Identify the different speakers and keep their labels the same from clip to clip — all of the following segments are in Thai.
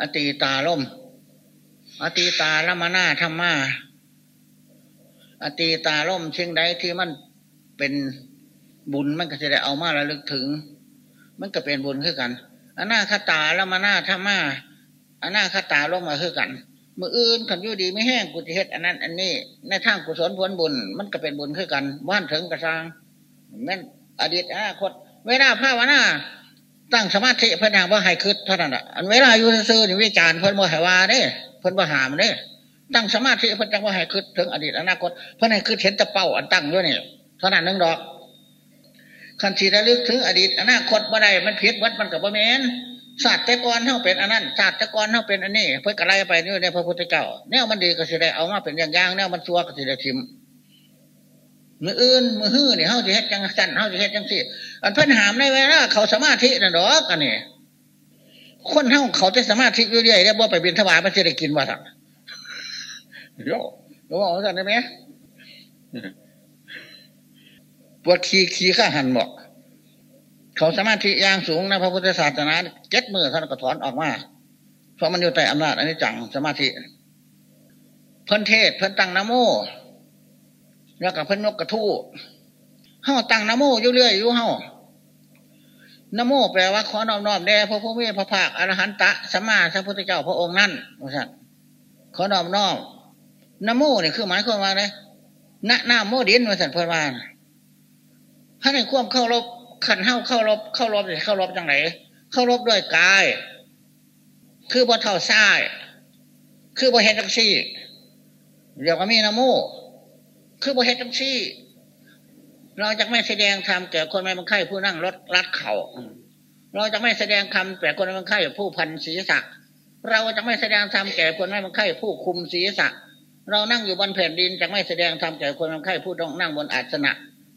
Speaker 1: อตีตาล่มอตีตาละมานาธรรมาอตีตาล่มเชียงใดที่มันเป็นบุญมันก็จะได้เอามาระลึกถึง มันก็เป็นบุญคือกันอนาคตาละมานาธรรมาอนาคตาล่มมาคือกันมืออื่นขันยู่ดีไม่แห้งกุฏิเฮ็ดอันนั้น อันนี้ในทางกุศลผลบุญ มันก็เป็นบุญคือกันบ้านถึงกระซังแม่นอดีตอนาคตเวลาภาวนา ตั้งสมาธิเพื่อนางว่าให้คืดเท่านั้นอะอันเวลาอยู่ซื่อนี่วิจารณ์เพื่อนบ่ให้ว่าเด้เพื่อนบ่หามเด้ตั้งสมาธิเพื่อนจังว่าให้คืดถึงอดีตอนาคต เพื่อนให้คืดเห็นตะเป้าอันตั้งด้วยนี่เท่านั้นนึงดอกคันทีระลึกถึงอดีตอนาคตบ่ได้มันผิดวัดมันกับบ่แมนศาสตร์แต่ก่อนเท่าเป็นอันนั้นศาสตร์แต่ก่อนเท่าเป็นอันนี้ เพื่อกระไรไปนี่ในพระพุทธเจ้าแนวมันดีก็สิได้เอามาเป็นอย่างย่างแนวมันซัวก็สิได้ทิม มืออื่นมือฮื้อเนี่ยเฮาจะเฮ็ดจังสั่นเฮาจะเฮ็ดจังสี่อันเพิ่นหามในเวลาเขาสมาธินั่นดอกอันนี้คนเฮาเขาจะสมาธิเรื่อยๆได้บ่ไปบินทบาทมันจะได้กินว่าสั่งโย่โย่บอกสั่นได้ไหมปวดขี้ขี้ข้าหันบอกเขาสมาธิย่างสูงนะพระพุทธศาสนาเจ็ดมือท่านก็ถอนออกมาเพราะมันอยู่ใต้อำนาจอันนี้จังสมาธิ เพิ่นเทศเพิ่นตั้งนโม แล้วกับเพิ่นนกกระทู้เฮาตั้งนโมอยู่เรื่อยอยู่เฮานโมแปลว่าขอน้อมน้อมแด่พระพุทธพระภาคอรหันตะสัมมาสัมพุทธเจ้าพระองค์นั่นว่าสั่นขอน้อมน้อมนโมนี่คือหมายความว่าไงณหน้าโมดินว่าสั่นเพิ่นว่าถ้าในควบเข้ารบขันเข้าเข้ารบเข้ารบเข้ารบจังไหนเข้ารบด้วยกาย คือบ่เท่าซ้าย คือบ่เห็นจังซี่เดี๋ยวก็มีนโม คือบ่เห็นจังซี่ เราจะไม่แสดงธรรมแก่คนไม่บังคับผู้นั่งรถรัดเขา่าเราจะไม่แสดงคำแก่คนไม่บังคับผู้พันศีรษะ เราจะไม่แสดงธรรมแก่คนไม่บังคับผู้คุมศีรษะ เรานั่งอยู่บนแผ่นดินจะไม่แสดงธรรมแก่คนไม่บังคับผู้ต้องนั่งบนอาสนะ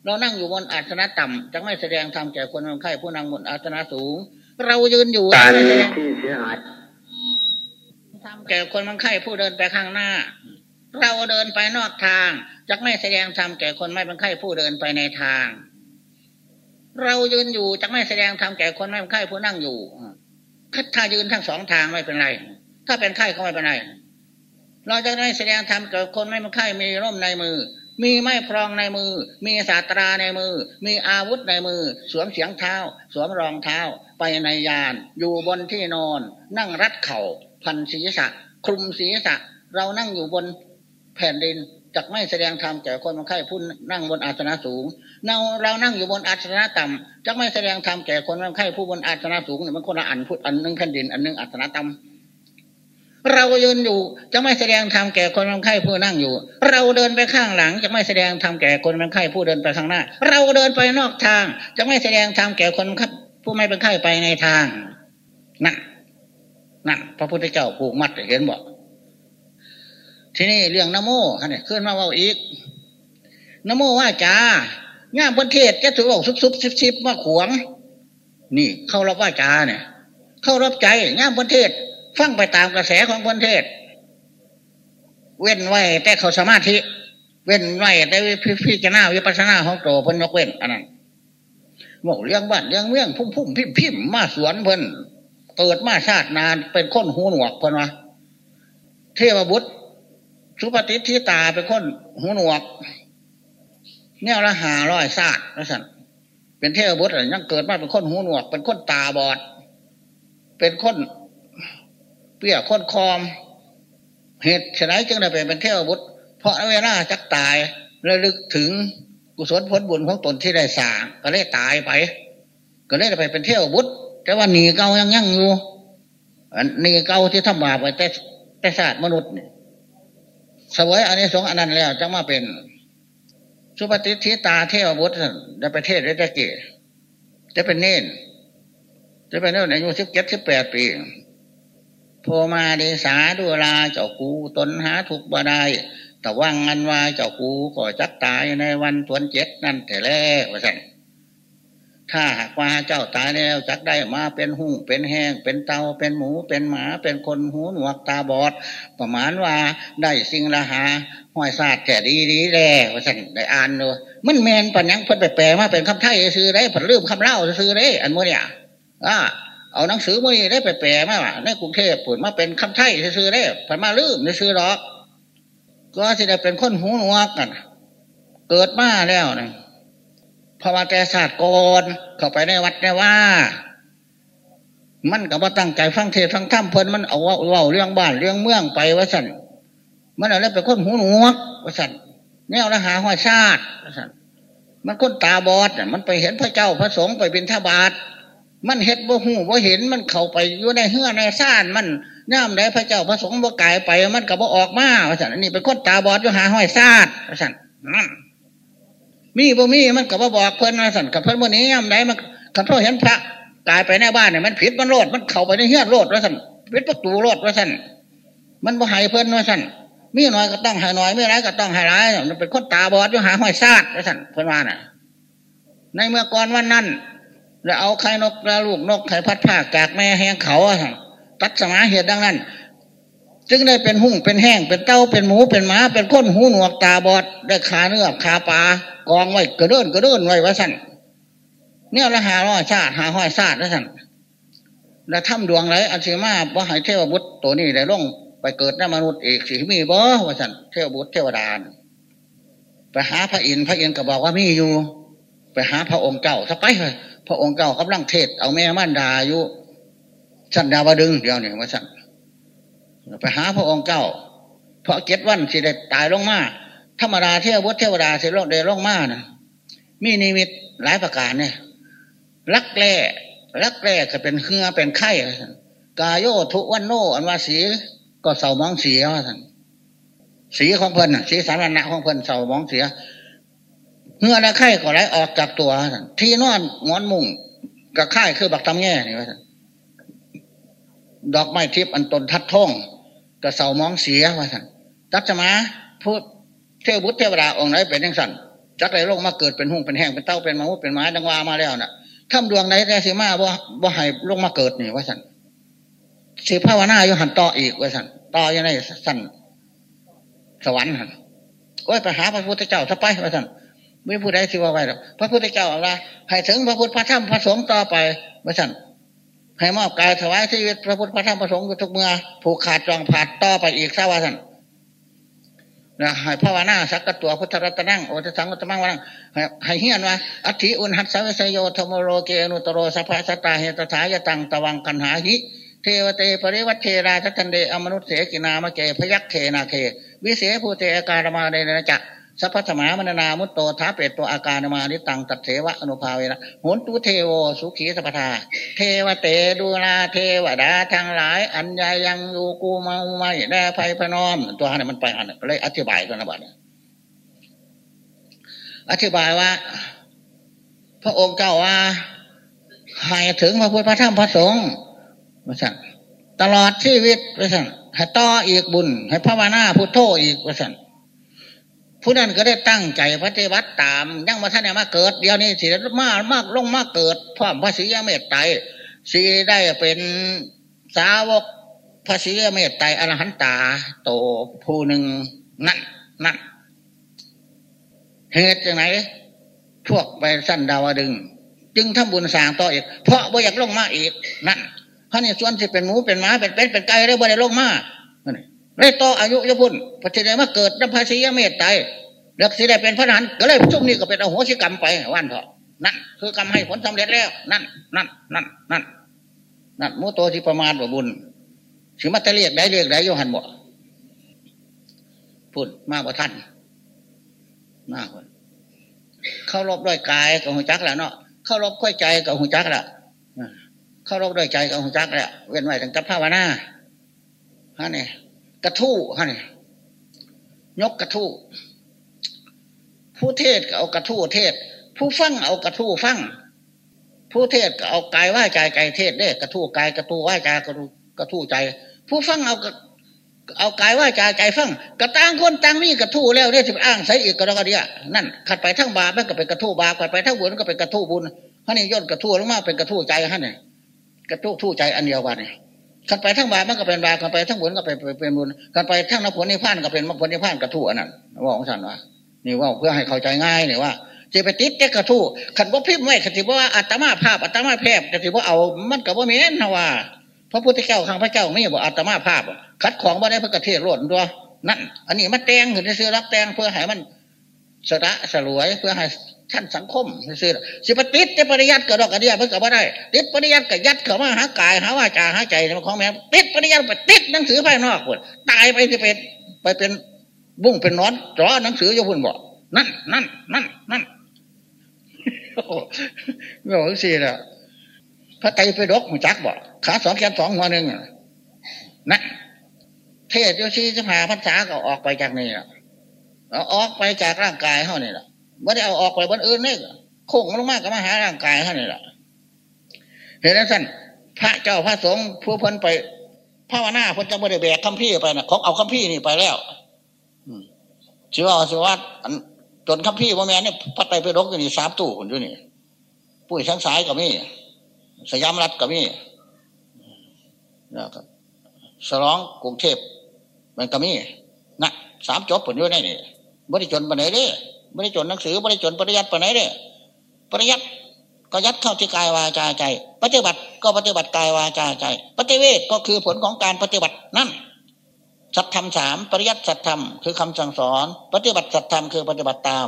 Speaker 1: เรานั่งอยู่บนอาสนะต่ำจะไม่แสดงธรรมแก่คนคนไข้ผู้นั่งบนอาสนะสูง เรายืนอยู่
Speaker 2: การที่เสียหาย
Speaker 1: ทำแก่คนมันไข้ผู้เดินไปข้างหน้า เราเดินไปนอกทางจะไม่แสดงธรรมแก่คนไม่เป็นไข้ผู้เดินไปในทาง เรายืนอยู่จะไม่แสดงธรรมแก่คนไม่เป็นไข้ผู้นั่งอยู่ถ้ายืนทั้งสองทางไม่เป็นไร ถ้าเป็นไข้ก็ไม่เป็นไรเราจะไม่แสดงธรรมแก่คนไม่เป็นไข้มีร่มในมือ มีไม้พรองในมือ มีศาสตราในมือ มีอาวุธในมือ สวมเสียงเท้า สวมรองเท้า ไปในยาน อยู่บนที่นอน นั่งรัดเข่าพันศีรษะ คลุมศีรษะ เรานั่งอยู่บน แผ่นดินจักไม่แสดงธรรมแก่คนมันไข้ผู้นั่งบนอาสนะสูงเราเรานั่งอยู่บนอาสนะต่ำจักไม่แสดงธรรมแก่คนมันไข้ผู้บนอาสนะสูงเนี่ยมันคนละอันพุทธอันนึงแผ่นดินอันนึงอาสนะต่ำเรายืนอยู่จะไม่แสดงธรรมแก่คนมันไข้ผู้นั่งอยู่ เราเดินไปข้างหลัง จะไม่แสดงธรรมแก่คนมันไข้ผู้เดินไปข้างหน้า เราเดินไปนอกทาง จะไม่แสดงธรรมแก่คนผู้ไม่เป็นไข้ไปในทางนั่นนั่นพระพุทธเจ้าผูกมัดเห็นบอก ทีนี้เรื่องนโมเนี่ยขึ้นมาว่าอีกนโมว่าจ้าง่ามประเทศจะถือว่าซุบซุบซิบซิบมาขวง นี่เข้ารับว่าจ้าเนี่ย เข้ารับใจง่ามประเทศ ฟังไปตามกระแสของคนเทศ เว้นไว้แต่เขาสมาธิ เว้นไว้แต่พี่จะหน้าวิปัสนาของโตพนยกเว้นอันนั้นบอกเลี้ยงบ้านเลี้ยงเมี่ยงพุ่มพุ่มพิมพิมมาสวนเพิ่นเกิดมาชาตินานเป็นคนหูหนวกเพิ่นวะเทวบุตร สุปฏิทิตาเป็นคนหูหนวกเนี่ยละหาร้อยชาตินะสันเป็นเทวบุตรยังเกิดมาเป็นคนหูหนวก เป็นคนตาบอด เป็นคนเปี้ยค้นคอม เหตุฉะนั้นจึงได้ไปเป็นเทวบุตร เพราะเวลาจักตายระลึกถึงกุศลผลบุญของตนที่ได้สร้างก็เลยตายไป ก็เลยไปเป็นเทวบุตร แต่ว่าหนีเก่ายังยั่งอยู่หนีเก่าที่ทำบาปไปแต่แต่ศาสตร์มนุษย์นี่ สวยอันนี้สงอันนั้นแล้วจะมาเป็น สุปฏิทิตาเทวบุตรจะไปเทศได้จะเกศจะเป็นเน้นจะเป็นเน้นอายุสิบเจ็ดสิบแปดปีโทมาเดสาดูลาเจ้ากูตนหาทุกบดายแต่ว่างงันว่าเจ้ากูก็จักตายในวันทวนเจ็ดนั่นแต่แรกว่าสั่น ถ้าหากว่าเจ้าตายแล้วจักได้มาเป็นหุ่งเป็นแห้ง เป็นเตาเป็นหมู เป็นหมา เป็นคนหูหนวกตาบอด ประมาณว่าได้สิ่งละหาห้อยศาสตร์แก่ดีดีแล้วสั่นได้อ่านเลยมันแมนปัญญังเพิ่นไปแปลมาเป็นคำไทยซื้อได้ผลลืมคำเล่าซื้อได้ อันโมเนี่ยอ่าเอาหนังสือมื่อนี้ได้ไปแปลมาในกรุงเทพปุ่นมาเป็นคำไทยซื้อได้ผ่านมาลืมซื้อหรอก ก็สิได้เป็นคนหูหนวกกันเกิดมาแล้วเนี่ย พระวัติศาสตร์ก่อนเข้าไปในวัดได้ว่า มันก็บ่ตั้งใจฟังเทศฟังธรรมเพลินมันเอาว่าเรื่องบ้านเรื่องเมืองไปว่าสั่นมันอะไรเป็นคนหูหนวกว่าสั่นแนวละหาห้อยชาติว่าสั่นมันคนตาบอดมันไปเห็นพระเจ้าพระสงฆ์ไปบิณฑบาตมันเห็ดบ่หูบ่เห็นมันเข้าไปอยู่ในเฮือในซ่านมันย่ามได้พระเจ้าพระสงฆ์บ่กายไป มันก็บ่ออกมาว่าสั่นนนี้เป็นคนตาบอดอยู่หาห้อยซาดว่าสั่น มีบ่มีมันก็บ่บอกเพิ่นว่าสั่นกับเพิ่นบ่นี้ย่ามได้มันคันพ่อเห็นพระกายไปในบ้านเนี่ยมันผิดมันโลดมันเข้าไปในเฮือโลดว่าสั่นปิดประตูโลดว่าสั่นมันบ่ให้เพิ่นว่าสั่นมีน้อยก็ต้องให้น้อยมีไรก็ต้องให้ร้ายมันเป็นคนตาบอดอยู่หาห้อยซาดว่าสั่นเพิ่นว่าน่ะ ในเมื่อก่อนวันนั้นแล้วเอาไข่นกแล้วลูกนกไข่พัดผ้ากากแม่แห้งเขาตัดสมาเหตุดังนั้น จึงได้เป็นหุ่งเป็นแห้งเป็นเต้าเป็นหมูเป็นหมาเป็นคนหูหนวกตาบอดได้ขาเนื้อขาปลากองไว้กระเดินกระเดินไว้ว่าสั่นเนี่ยละหาร้อยชาติหาห้อยชาติว่าสั่นแล้วถ้ำดวงไรอันสีมาว่หายเทวบุตรตัวนี้ได้ล่องไปเกิดในมนุษย์อีกสิมีบ่ว่าสั่นเทวบุตรเทวดาไปหาพระอินทร์พระอินทร์ก็บอกว่ามีอยู่ ไปหาพระองค์เจ้าถ้าไปเลยพระองค์เก่ากำลังเทศเอาแม่ม่านดาอยู่สันดาวดึงเดียวนี่มาสั่น ไปหาพระองค์เก่าเพราะเก็ดวันสิได้ตายลงมาธรรมดาเทวบุตรเทวดาสิโลกเดลงมานะมีนิมิตหลายประการเนี่ยรักแร่รักแร่ก็เป็นเครือเป็นไข่กายโยทุวันโนอันว่าสีก็เสามองเสียว่าสั่นสีของเพิ่นสีสารณะของเพิ่นเสามองเสียเงื่อและไข่ก็ไหลออกจากตัวที่นอนงอนมุงกับไข่คือบักตำแง่นี่ว่าดอกไม้ทิพย์อันตนทัดท่อง กระเสามองเสียว่าสันจักจะมาพูดเทวบุตรเทวดาองค์ไหนเป็นยังสันจักไรโลกมาเกิดเป็นหุ่งเป็นแห้งเป็นเต้าเป็นมะมุเป็นไม้ดังว่ามาแล้วน่ะถ้าดวงไหนแต่สิมาบ่บ่ให้ลงมาเกิดนี่ว่าสันสิภาวนาอยู่หันต่ออีกว่าสันต่อยังไงสันสวรรค์หันโอ้ยไปหาพระพุทธเจ้าถ้าไปว่าสันไม่พูดได้สิว่าไว้หรอกพระพุทธเจ้าอะไรให้ถึงพระพุทธพระธรรมพระสงฆ์ต่อไปว่าสั่น ให้มอบกายถวายชีวิตพระพุทธพระธรรมพระสงฆ์อยู่ทุกเมื่อผูกขาดจองผาดต่อไปอีกซะว่าสั่นนะให้ภาวนาสักกตัวพุทธรัตนังโอทสังกตมังวังให้เฮียนว่าอัติอุณหัสสยโยธโมโรเกนุตโรสัพพสตาเหตถายตังตวังกันหาหิเทวเตปริวัตเทราทันเดอมนุษย์เสกินามเกพยักเทนาเค วิเศษภูเตอาการมาเดนจักร สัพพธมามนา มุตโตท้าเปตตัวอาการมานิตังตัดเทวะอนุภาเวนะโหนตุเทโว สุขีสัพทา เทวเตดูนาเทวดาทั้งหลาย อัญญายังอยู่กูมาไม่แด่ภัยพนอม ตัวนี้มันไปอันเลยอธิบายตัวนะบัดอธิบายว่า พระองค์เจ้าว่าให้ถึงพระพุทธพระธรรมพระสงฆ์มาสั่งตลอดชีวิตมาสั่งให้ต่ออีกบุญ ให้พระวานาพุทโธอีกมาสั่ง ผู้นั้นก็ได้ตั้งใจปฏิบัติตามยังมาท่านเนี่ยมาเกิด เดี๋ยวนี้สิมากมากลงมาเกิดพร้อมพระศรีเมตไตรสีได้เป็นสาวกพระศรีเมตไตรอรหันตา โตผู้หนึ่งนั่นนั่นเหตุจังไหนพวกไปสั้นดาวดึง จึงทำบุญสางต่ออีก เพราะบ่อยากลงมาอีกนั่นพระนี่ส่วนที่เป็นหมูเป็นม้าเป็นเป็ดเป็นไก่ได้บ่ได้ลงมา เลยต่ออายุยพุ่นพระเจ้ามาเกิดน้ำพระศีเมตไตรเลือกสิได้เป็นพระนันก็เลยช่วงนี้ก็เป็นอโหสิกรรมไปวันเถอะนั่นคือกรรมให้ผลสำเร็จแล้ว นั่นนั่นนั่นนั่นนั่นมูโตที่ประมาณว่าบุญสิมาตะเรียกได้เรียกได้โยหันบ่พูดมากกว่าท่านมากกว่าเข้ารบด้วยกายกับหัวจักแหละเนาะเข้ารบค่อยใจกับหัวจักแหละเข้ารบด้วยใจกับหัวจักแหละเว้นไว้ตั้งแต่ภาวนาฮะเนี่ย ระทู้ฮะนี่ยกกระทู้ผู้เทศก็เอากระทู้เทศ ผู้ฟังเอากระทู้ฟังผู้เทศก็เอากายว่าใจกายเทศได้กระทู้กายกระทู้ว่าใจกระทู้กระทู้ใจ ผู้ฟังเอาเอากายว่าใจใจฟังกระต่างคนต่างมีกระทู้แล้วเนี่ยจะอ้างใส่อีกกระดกเดียนั่นขัดไปทั้งบาปมันก็เป็นกระทู้บาปขัดไปทั้งบุญก็เป็นกระทู้บุญฮะนี่ย่นกระทู้ลงมาเป็นกระทู้ใจฮะนี่กระทู้ทู้ใจอันเดียวกันนี่ย กันไปทั้งบาปมันก็เป็นบาปกันไปทั้งบุญก็เป็นเป็นบุญกันไปทั้งนักผลนิพพานก็เป็นมรรคผลนิพพานกระทู้อันนั้นว่าของฉันว่านี่ว่าเพื่อให้เข้าใจง่ายเนี่ยว่าจะไปติดแต่กระทู้ขันว่าพิมพ์ไว้ขันสิว่าอัตมาภาพอัตมาแพบขันสิว่าเอามันกับว่าเม้นนะว่าพระพุทธเจ้าข้างพระเจ้าไม่บอกอัตมาภาพคัดของมาได้พื่อกระเทศรดตัวนั่นอันนี้มาแตงถึงจะซื้อรับแตงเพื่อให้มันสระสลวยเพื่อให้ ท่านสังคมซื้อสิปติดแต่ปริยัติกระดอกกระเดียเพื่อกับว่าได้ ติดปริยัติกับยัดเข้ามาหากายหาว่าจาหาใจในของแม่ติดปริยัติไปติดหนังสือภายนอกคนตายไปจะเป็นไปเป็นบุ้งเป็นนอนจ่อหนังสือโยพุ่นบอกนั่นนั่นนั่นนั่นไม่บอกสิละพระไตรปิฎกหัวจักบอกขาสองแขนสองหัวหนึ่งนะเทศโยชีจะพาพรรษาก็ออกไปจากนี่ละอออกไปจากร่างกายเขานี่แหละ ไม่ได้เอาออกไปบนอื่นนี่โค้งลงมากก็มาหาร่างกายเขานนี่แหละเห็นแล้วสั้นพระเจ้าพระสงฆ์ผู้พ้นไปภาวนาพ้นจะไม่ได้แบกคำพี่ไปนะของเอาคำพี่นี่ไปแล้วชื่อว่าสวัตจนคำพี่ว่าแม่เนี่ยพัดไปไปรกอยู่นี่สามตู้คนอยู่นี่ปุ้ยชั้งสายกับมี่สยามรัฐกับมี่นะครับสลองกรุงเทพมันกับมี่นะสามจบผลอยู่ในนี่ไม่ได้จนปไหนเด้ ไม่ได้จนหนังสือไม่ได้จนปริยัติปไหนเด้ปริยัติก็ยัดเข้าที่กายวาจาใจ ปฏิบัติก็ปฏิบัติกายวาจาใจ ปฏิเวทก็คือผลของการปฏิบัตินั่นสัตธรรมสามปริยัติสัตธรรมคือคำสั่งสอน ปฏิบัติสัตธรรมคือปฏิบัติตาม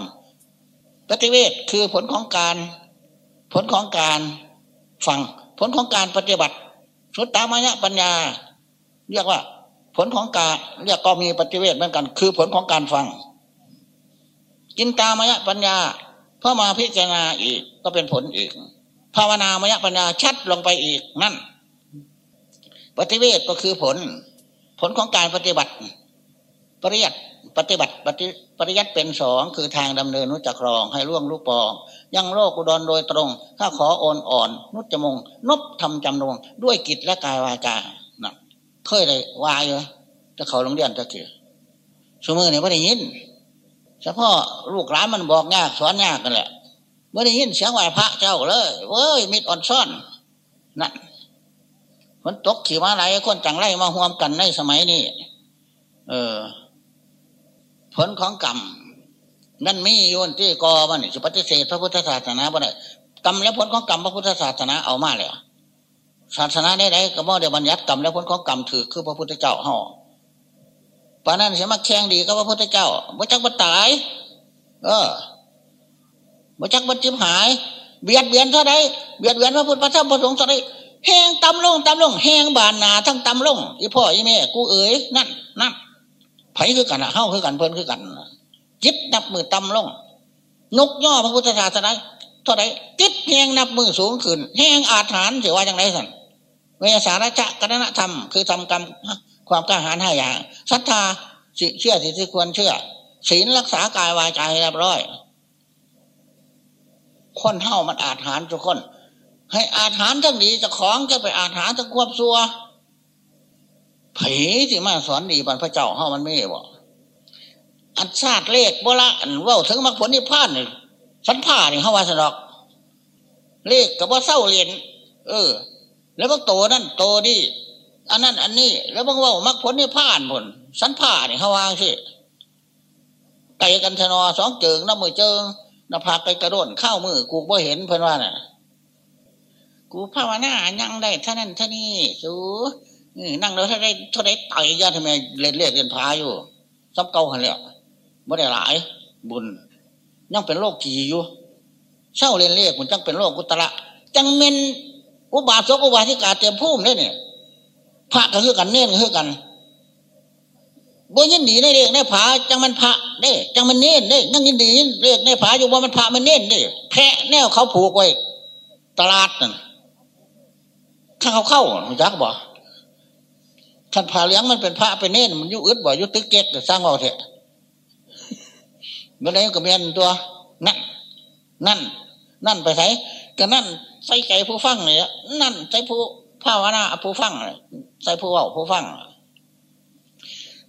Speaker 1: ปฏิเวทคือผลของการ ผลของการฟัง ผลของการปฏิบัติ สุตตามายะปัญญา เรียกว่า ผลของการเรียกก็มีปฏิเวทเหมือนกัน คือผลของการฟัง กินตามายะปัญญาพอมาพิจารณาอีกก็เป็นผลอีก ภาวนามยปัญญาชัดลงไปอีกนั่น ปฏิเวทก็คือผล ผลของการปฏิบัติ ปริยัติปฏิบัติปฏิปริยัติเป็นสองคือทางดำเนินนุจครองให้ล่วงลูกปองยังโลกอุดรโดยตรงถ้าขอโอนอ่อน นุจมง นบทำจำนงด้วยกิจและกายวาจานะเคยเลยวายเลยจะเขาโรงเรียนจะเกี่ยวสมือเนี่ยไม่ได้ยิน เฉพาะลูกหลานมันบอกยากสอนยากกันแหละไม่ได้ยินเสียงไหวพระเจ้าเลยเว้ยมิดอ่อนซ่อนนั่นฝนตกขี่มาไหลคนจังไรมาห่วมกันในสมัยนี้เออ ผลของกรรมนั่นมีโยนที่กอมันสุปฏิเสธพระพุทธศาสนาบ่ได้กรรมและผลของกรรมพระพุทธศาสนาเอามาเลยศาสนาได้ไหนก็บ่เดี๋ยวบัญญัติกรรมและผลของกรรมถือคือพระพุทธเจ้าห่อ ปานนั้นเสียมาแข่งดีก็พระพุทธเจ้าบ่จักบัตาย เออบ่จักบัจิมหาย เบียดเบียนเท่าไรเบียดเบียนพระพุทธพระธรรมพระสงฆ์เท่าไรแหงตำลงตำลงแหงบานนาทั้งตำลงอีพ่ออีแม่กูเอ๋ยนั่นนั่นไผคือกันอะเฮ้าคือกันเพิ่นคือกันจิตนับมือตำลงนกย่อพระพุทธศาสนาเท่าไรจิตแหงนับมือสูงขึ้นแหงอาถรรพ์เสียว่าจังไรสันเวสาระจะกณธรรมคือทำกรรม ความกล้าหาญห้าอย่างศรัทธาเชื่อสิ่งที่ควรเชื่อ ศีลรักษากายวาจาให้เรียบร้อยคนเท่ามันอาถรรพ์ทุกคน ให้อาถานทั้งดีจะของจะไปอาถานทั้งควบซัวผีที่มาสอนดีบรรพเจ้าเฮามันไม่บอกอันชาติเลขโบราณว่าถึงมรรคผลนิพพานนี่สันผ่านี่เขาว่าสนอก เลขกับว่าเศร้าเรียนเออ แล้วพวกโตนั่นโตนี่ อันนั้นอันนี้ แล้วพวกว่ามรรคผลนิพพานผลสันผ่านี่เขาวางสิไก่กันชนอสองเจิงน้ำมือเจิงน้ำผากไปกระโดดข้าวมือกูบ่เห็นเพื่อนว่าน่ะ กูภาวนายังได้ท่านั้นท่านี้สูนั่งแล้วถ้าได้ถ้าได้ต่อยยาทำไมเล่นเล่นเล่นพาอยู่ซ้ำเก่าหันแล้วไม่ได้หลาย บุญยังเป็นโรคกี่อยู่เศร้าเล่นเล่นมันจังเป็นโรคกุตระจังเมนอุบาสกอุบาสิกาเตรียมพุ่มได้เนี่ย พระก็คือกันเน้นก็คือกันบ่ยินดีในเรื่องในผาจังมันพระเด้จังมันเน้นเด้นั่งยินดีเรื่องในผาอยู่ว่ามันพระมันเน้นเด้แพะแนวเขาผูกไว้ตลาดนั่นถ้าเขาเข้าจักบ่ท่านพาเลี้ยงมันเป็นพระเป็นเน้นมันยุอึดบ่ยุตึกเก็ตสร้างเอาเถอะเมื่อไรก็เมียนตัว นั่น นั่น นั่นไปใส่ก็นั่นใส่ใจผู้ฟังเนี่ยนั่นใส่ผู้ ภาวนาผู้ฟังใส่ผู้เว้าผู้ฟัง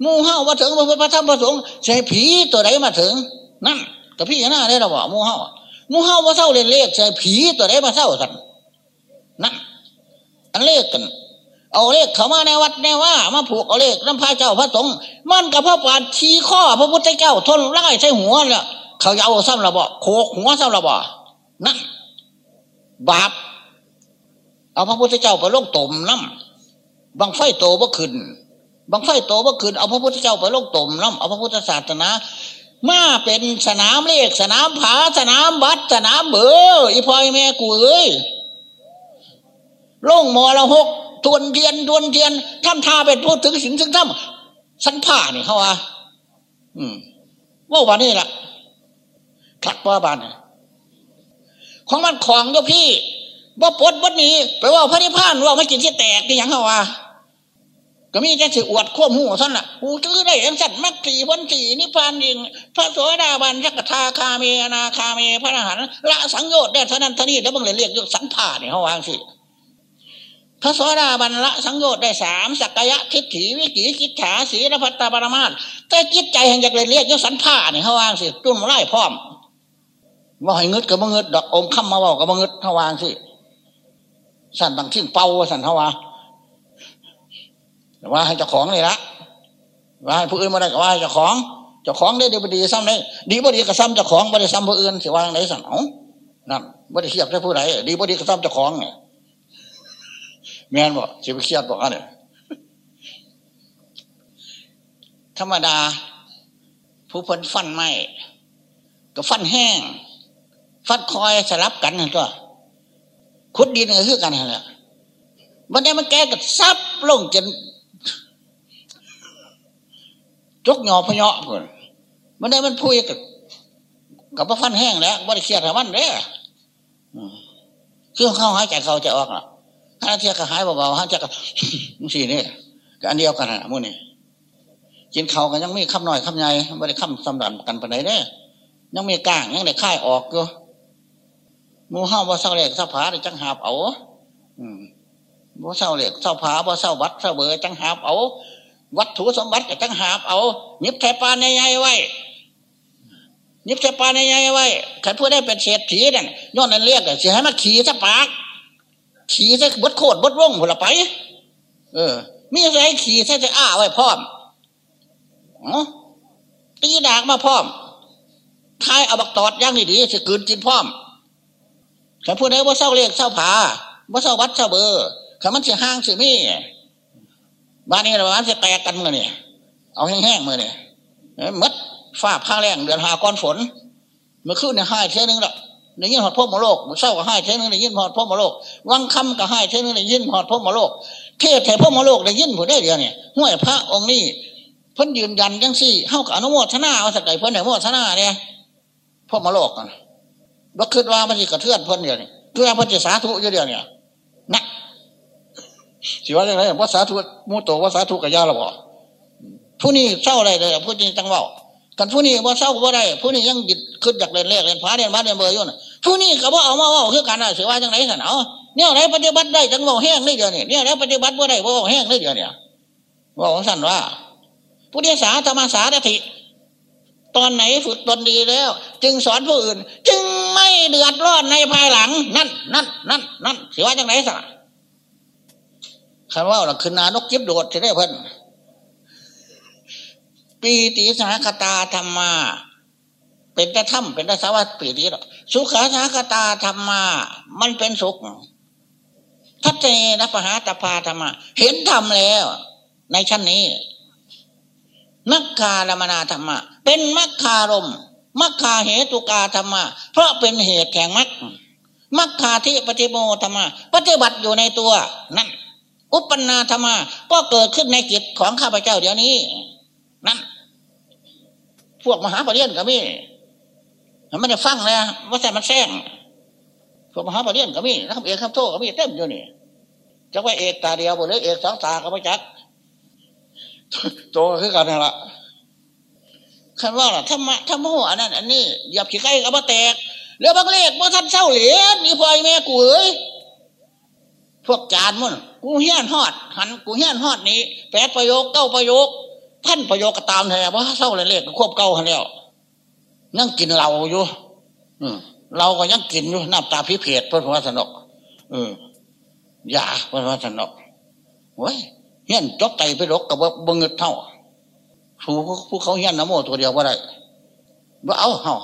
Speaker 1: มูเฮามาถึงพระพุทธธรรมพระสงฆ์ใส่ผีตัวไหนมาถึง นั่นกับพี่หน้าได้หรอบ่มูเฮามูเฮามาเศร้าเรียนเลขใส่ผีตัวไหนมาเศร้าสันนั่นอันเลขกัน เอาเลขเขามาในวัดในว่า มาผูกเอาเลขน้ำพระเจ้าพระสงฆ์มันกับพระปานชีข้อพระพุทธเจ้าทนไล่ใส่หัวเนี่ยเขาเยาซ้ำระบ่โคกหัวซ้ำระบ่นั่นบาป เอาพระพุทธเจ้าไปลงตมน้ำบางไฟโตบ่ขึ้นบางไฟโตบ่ขึ้นเอาพระพุทธเจ้าไปลงตมน้ำเอาพระพุทธศาสนา มาเป็นสนามเลขสนามผาสนามบัตสนามเบอร์อีพอยแม่กูเอ้ยลงมอละหกทวนเทียนทวนเทียนทำท่าเป็นพูดถึงสิ่งถึงทำสันผ้านี่เขาว่าอืมว่าวันนี้แหละขัดว่าบานของมันของโยพี่ บ่ปดบ่นี้ไปว่าพระนิพพานว่าไม่กินที่แตกนี่ยังเขาว่าก็มีแต่สิอวดควบหูท่านน่ะหูจื้อได้ยังสัตว์มักสีพันสีนิพพานยิงพระโสดาบันสักทาคาเมนาคาเมพระอรหันต์ละสังโยชน์ได้เท่านั้นเท่านี้แล้วบางเรียเรียกยสันผ่าเนี่ยเขาวางสิพระโสดาบันละสังโยชน์ได้สามสักยะทิฏฐิวิกิกิจฉาสีรพัตตาปรมาตแต่จิตใจแห่งอยากเรียเรียกยสันผ่าเนี่ยเขาวางสิจุ่มไล่พร้อมว่าให้เงึดกับบังเงึดดอกอมคำมาว่ากับบังเงึดเขาวางสิ สั่นบางทิ้งเป่าสั่นเขาว่าว่าให้เจ้าของเลยละว่าให้ผู้อื่นมาได้ก็ว่าให้เจ้าของ เจ้าของได้ดีบดีซ้ำได้ดีบดีก็ซ้ำเจ้าของบดีซ้ำผู้อื่นสิว่าไหนสั่นเอานั่นบดีเทียบได้ผู้ใดดีบดีก็ซ้ำเจ้าของเนี่ยแม่นบอกสิไปเครียดบอกอะเนี่ยธรรมดา ผู้พ้นฟันไม่ก็ฟันแห้ง ฟันคอยสลับกันนั่นก็ ขุดดินก็คือกันนั่นแหละมันได้มันแก้กับซับลงจนจกหยอพยาะคนมันได้มันพูดกับกับพระฟันแห้งแล้วบริเคียดมันเด้เครื่องเข้าหายใจเข้าจะออกอะถ้าเทียกหายเบาๆห้าจะกสี่นี่ก็อันเดียวกันอะมุ่นี่กินเขากันยังไม่คำหน่อยคำใหญ่ไม่ได้คำสำดันกันไปไหนเด้ ยังมีก้างยังได้ค่ายออกอยู่ มูห้าว่าเศร้าเหล็กเศร้าผาได้จังหาบเอาอืมว่าเศร้าเหล็กเศร้าผาว่าเศร้าวัดเศร้าเบอจังหาบเอา วัตถุสมบัติก็จังหาบเอายิบแทปานในใหญ่ไว้ยิบแทปานในใหญ่ไว้ใครพูดได้เป็นเศรษฐีนั่นย้อนนั่นเรียกเสียให้มาขี่ซะปาก ขี่ซะบดโคตรบดร่งหัวละไป เออมีอะไรขี่ซะจะอ้าไว้พร้อมอ๋อตีดากมาพร้อมทายเอาบักตอดย่างดีๆจะกืนจินพร้อม ขันพูดได้ว่าเศร้าเรียกเศร้าผาว่าเศร้าวัดเศร้าเบอร์ขันมันจะห้างเสิมีบ้านนี้เราบ้านจะแตกกันมือเนี่ยเอาแห้งๆมือเนี่ยมัดฝ้าผ้าแรงเดือนหาก้อนฝนเมื่อคืนเนี่ยห้เท่นึงละในยินหอดพ่อมโลกมือเศร้าก็ห้เท่นึงในยินหอดพ่อมโลก วังคำก็ห้เท่นึงในยินหอดพ่อมโลก เทศแถพ่อมโลกในยินผู้ได้เดียวเนี่ยห้วยพระองค์นี้เพิ่นยืนยันยังสี่เข้ากับอนุโมทนาเอาสักไก่เพิ่นเนี่ยโมทนาเนี่ยพ่อมโลกกัน ว่าคิดว่ามันจะกระเทือนเพิ่นเดียวนี่คือว่าเพิ่นจะสาธุเดียวเนี่ยนะสิว่าอะไรว่าสาธุมูโตว่าสาธุกับยาละบ่ผู้นี้เศร้าอะไรเลยผู้นี้จังว่ากันผู้นี้ว่าเศร้าว่าได้ผู้นี้ยังยึดขึ้นจากเรียนเลขเรียนพาเรียนบ้าเรียนเบอร์ยู่นผู้นี้ก็ว่าเอามาว่าคือกันนะสิว่าจังไหนสันเอาเนี่ยไหนปฏิบัติได้จังว่าแห้งนี่เดียวนี่เนี่ยไหนปฏิบัติว่าได้ว่าแห้งนี่เดียวเนี่ยว่าของสันว่าผู้ที่สาธรรมสาธิ ตอนไหนฝึกตนดีแล้ว จึงสอนผู้อื่น จึงไม่เดือดร้อนในภายหลัง นั่นนั่นนั่นนั่นสิว่าจังไหนสักคำว่าเราคือนานกยิบโดดจะได้เพิ่นปีติสาคตาธรรมา เป็นแต่ถ้ำเป็นแต่สวัสดิ์ปีติหรอกสุขาสาคตาธรรมา มันเป็นสุขทัศเจนปหาตภาธรรมา เห็นธรรมแล้ว ในชั้นนี้ มัคคารมนาธรรมะ เป็นมัคคารมมัคคาเหตุกาธรรมะ เพราะเป็นเหตุแห่งมัคมัคคาทิปฏิโมธรรมะ ปฏิบัติอยู่ในตัวนั่นอุปนาธรรมะก็เกิดขึ้นในจิตของข้าพเจ้าเดี๋ยวนี้ นั่นพวกมหาปริญญาก็มีมันไม่ได้ฟังเลยว่าแต่มันแซงพวกมหาปริญญาก็มีนะครับเอกครับโทก็มีเต็มอยู่นี่จะว่าเอกตาเดียวหรือเอกสองตาก็ไม่จัก โตคือกันนั่นละคันว่าล่ะถ้ามาถ้าโมอันนั้นอันนี้หยับขี้ไก่ก็มาแตกแล้วบางเลขว่าท่านเศร้าเหรียญนี่พอแม่กูเอ้ยพวกจานมุ่นกูเฮี้ยนฮอด หันกูเฮี้ยนฮอดนี้แปดประโยคเก้าประโยคท่านประโยคก็ตามแทนว่าเศร้าเลขก็ควบเก้าหันแล้วยังกินเหล้าอยู่อืเราก็ยังกินอยู่น้ำตาพิเพศเพื่อนว่าสนุกเออยาเพื่อนว่าสนุกเว้ย เฮียนจบไตไปรกกับว่าบงเงิดเท่าผู้ผู้เขาเฮียนน้ำโมตัวเดียวว่าไรว่าเอาเฮา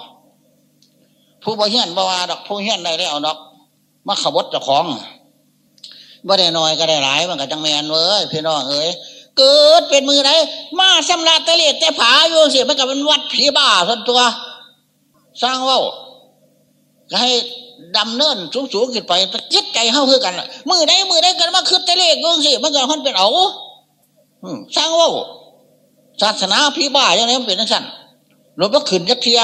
Speaker 1: ผู้บ่เฮียนบ่ว่าดอกผู้เฮียนได้แล้วดอกมาขบฏเจ้าของบ่ได้น้อยก็ได้หลายมันก็จังแมนเว้ยพี่น้องเอ้ยเกิดเป็นมือไหนมาสำราตะเลดแต่ผาอยู่สิมันก็เป็นวัดผีบ้าส่วนตัว สร้างว่าก็ให้ ดำเนินสูงๆขึ้นไปจิตใจเข้าคือกันมือใดมือใดกันมาคืดตะเลดอยู่สิมันก็มันเป็นเอาสร้างว่าศาสนาผีบ้าอย่างนี้มันเป็นนั่นสั่นหลวงพ่อขืนยักเทีย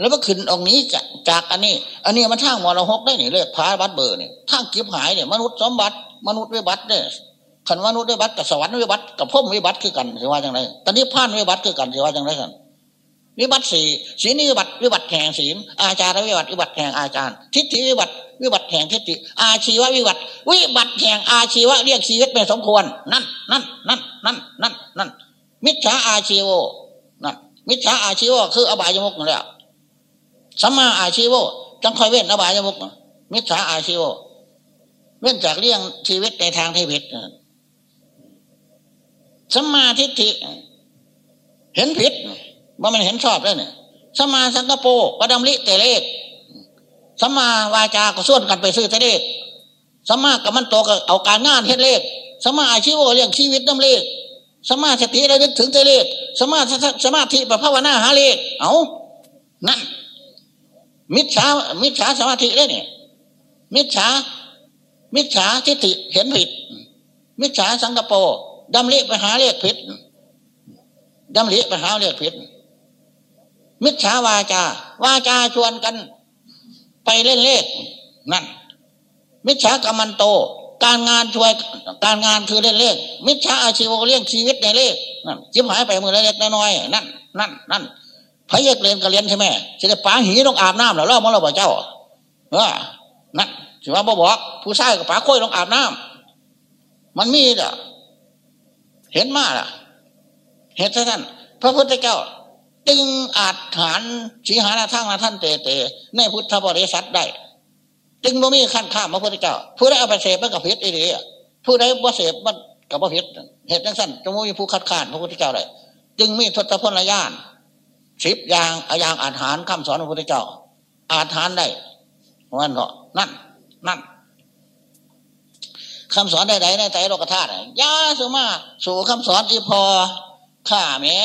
Speaker 1: แล้วก็ขึ้นองนี้จากจากอันนี้ อันนี้มันทางมรหกได้หนีเลยพาบัตเบอร์เนี่ยทางกิบหายเนี่ยมนุษย์สมบัติ มนุษย์วิบัติเนี่ยขันมนุษย์วิบัติกับสวรรค์วิบัติกับพุ่มวิบัติคือกันสิว่าจังไรตอนนี้ผ่านวิบัติคือกันสิว่าจังไรกัน วิบัติสี่ศีลวิบัติวิบัติแห่งศีลอาจารวิบัติวิบัติแห่งอาจารย์ ทิฏฐิวิบัติวิบัติแห่งทิฏฐิอาชีววิบัติวิบัติแห่งอาชีวะเรียกชีวิตเป็นสมควร นั่นนั่นนั่นนั่นนั่นนั่นมิจฉาอาชีวนั่นมิจฉาอาชีวคืออบายมุกนั่นแหละสัมมาอาชีวะจังคอยเว้นอบายมุกมิจฉาอาชีวะเว้นจากเรื่องชีวิตในทางที่ผิดสัมมาทิฏฐิเห็นผิด ว่ามันเห็นชอบได้เนี่ยสมาสังกปรประดำลิเตเลกสมาวาจาก็ส่วนกันไปซื้อเตเลกสมากับมันโตก็เอาการงานเฮ็ดเลขสมาอาชีวะเรื่องชีวิตน้ำเลขสมาธิระลึกถึงเตเลขสมาสมาธิประภาวนาหาเลขเอานั่นมิจฉามิจฉาสมาธิเลยเนี่ย มิจฉามิจฉาทิฏฐิเห็นผิด มิจฉาสังกปรดำลิไปหาเลขผิดดำลิไปหาเลขผิด มิจฉาวาจา วาจาชวนกัน ไปเล่นเลขนั่น มิจฉากรรมันโต การงานช่วยการงานคือเล่นเลข มิจฉาอาชีวะเลี้ยงชีวิตในเลขนั่นจิ้มหายไปมือเล็กน้อยนั่นนั่นนั่นพระเยกเรียนก็เรียนใช่ไหมจะได้ปาหีต้องอาบน้ำหรอเล่ามาเราบอกเจ้าเออนั่นถือว่าบ่บอก ผู้ชายกับปาค่อยต้องอาบน้ำมันมีเด้อเห็นมาล่ะ เหตุท่านพระพุทธเจ้า จึงอาจฐานสีหานาทั้งนาท่านเตเตในพุทธบริษัทได้ จึงบ่มีขั้นข้ามพระพุทธเจ้า ผู้ใดเอาไปเสพมันกับพิษอีดีผู้ใดบ่เสพมันกับบ่พิษเหตุทั้งสั้นจะมีผู้คัดค้านพระพุทธเจ้าได้จึงมีทศพลญาณสิบอย่างอาอย่างอาหารคำสอนพระพุทธเจ้า อาหารได้วันก็นั่นนั่นคำสอนใดๆในใจโลกธาตุยาสุมาสู่คำสอนอีพอข้าแม่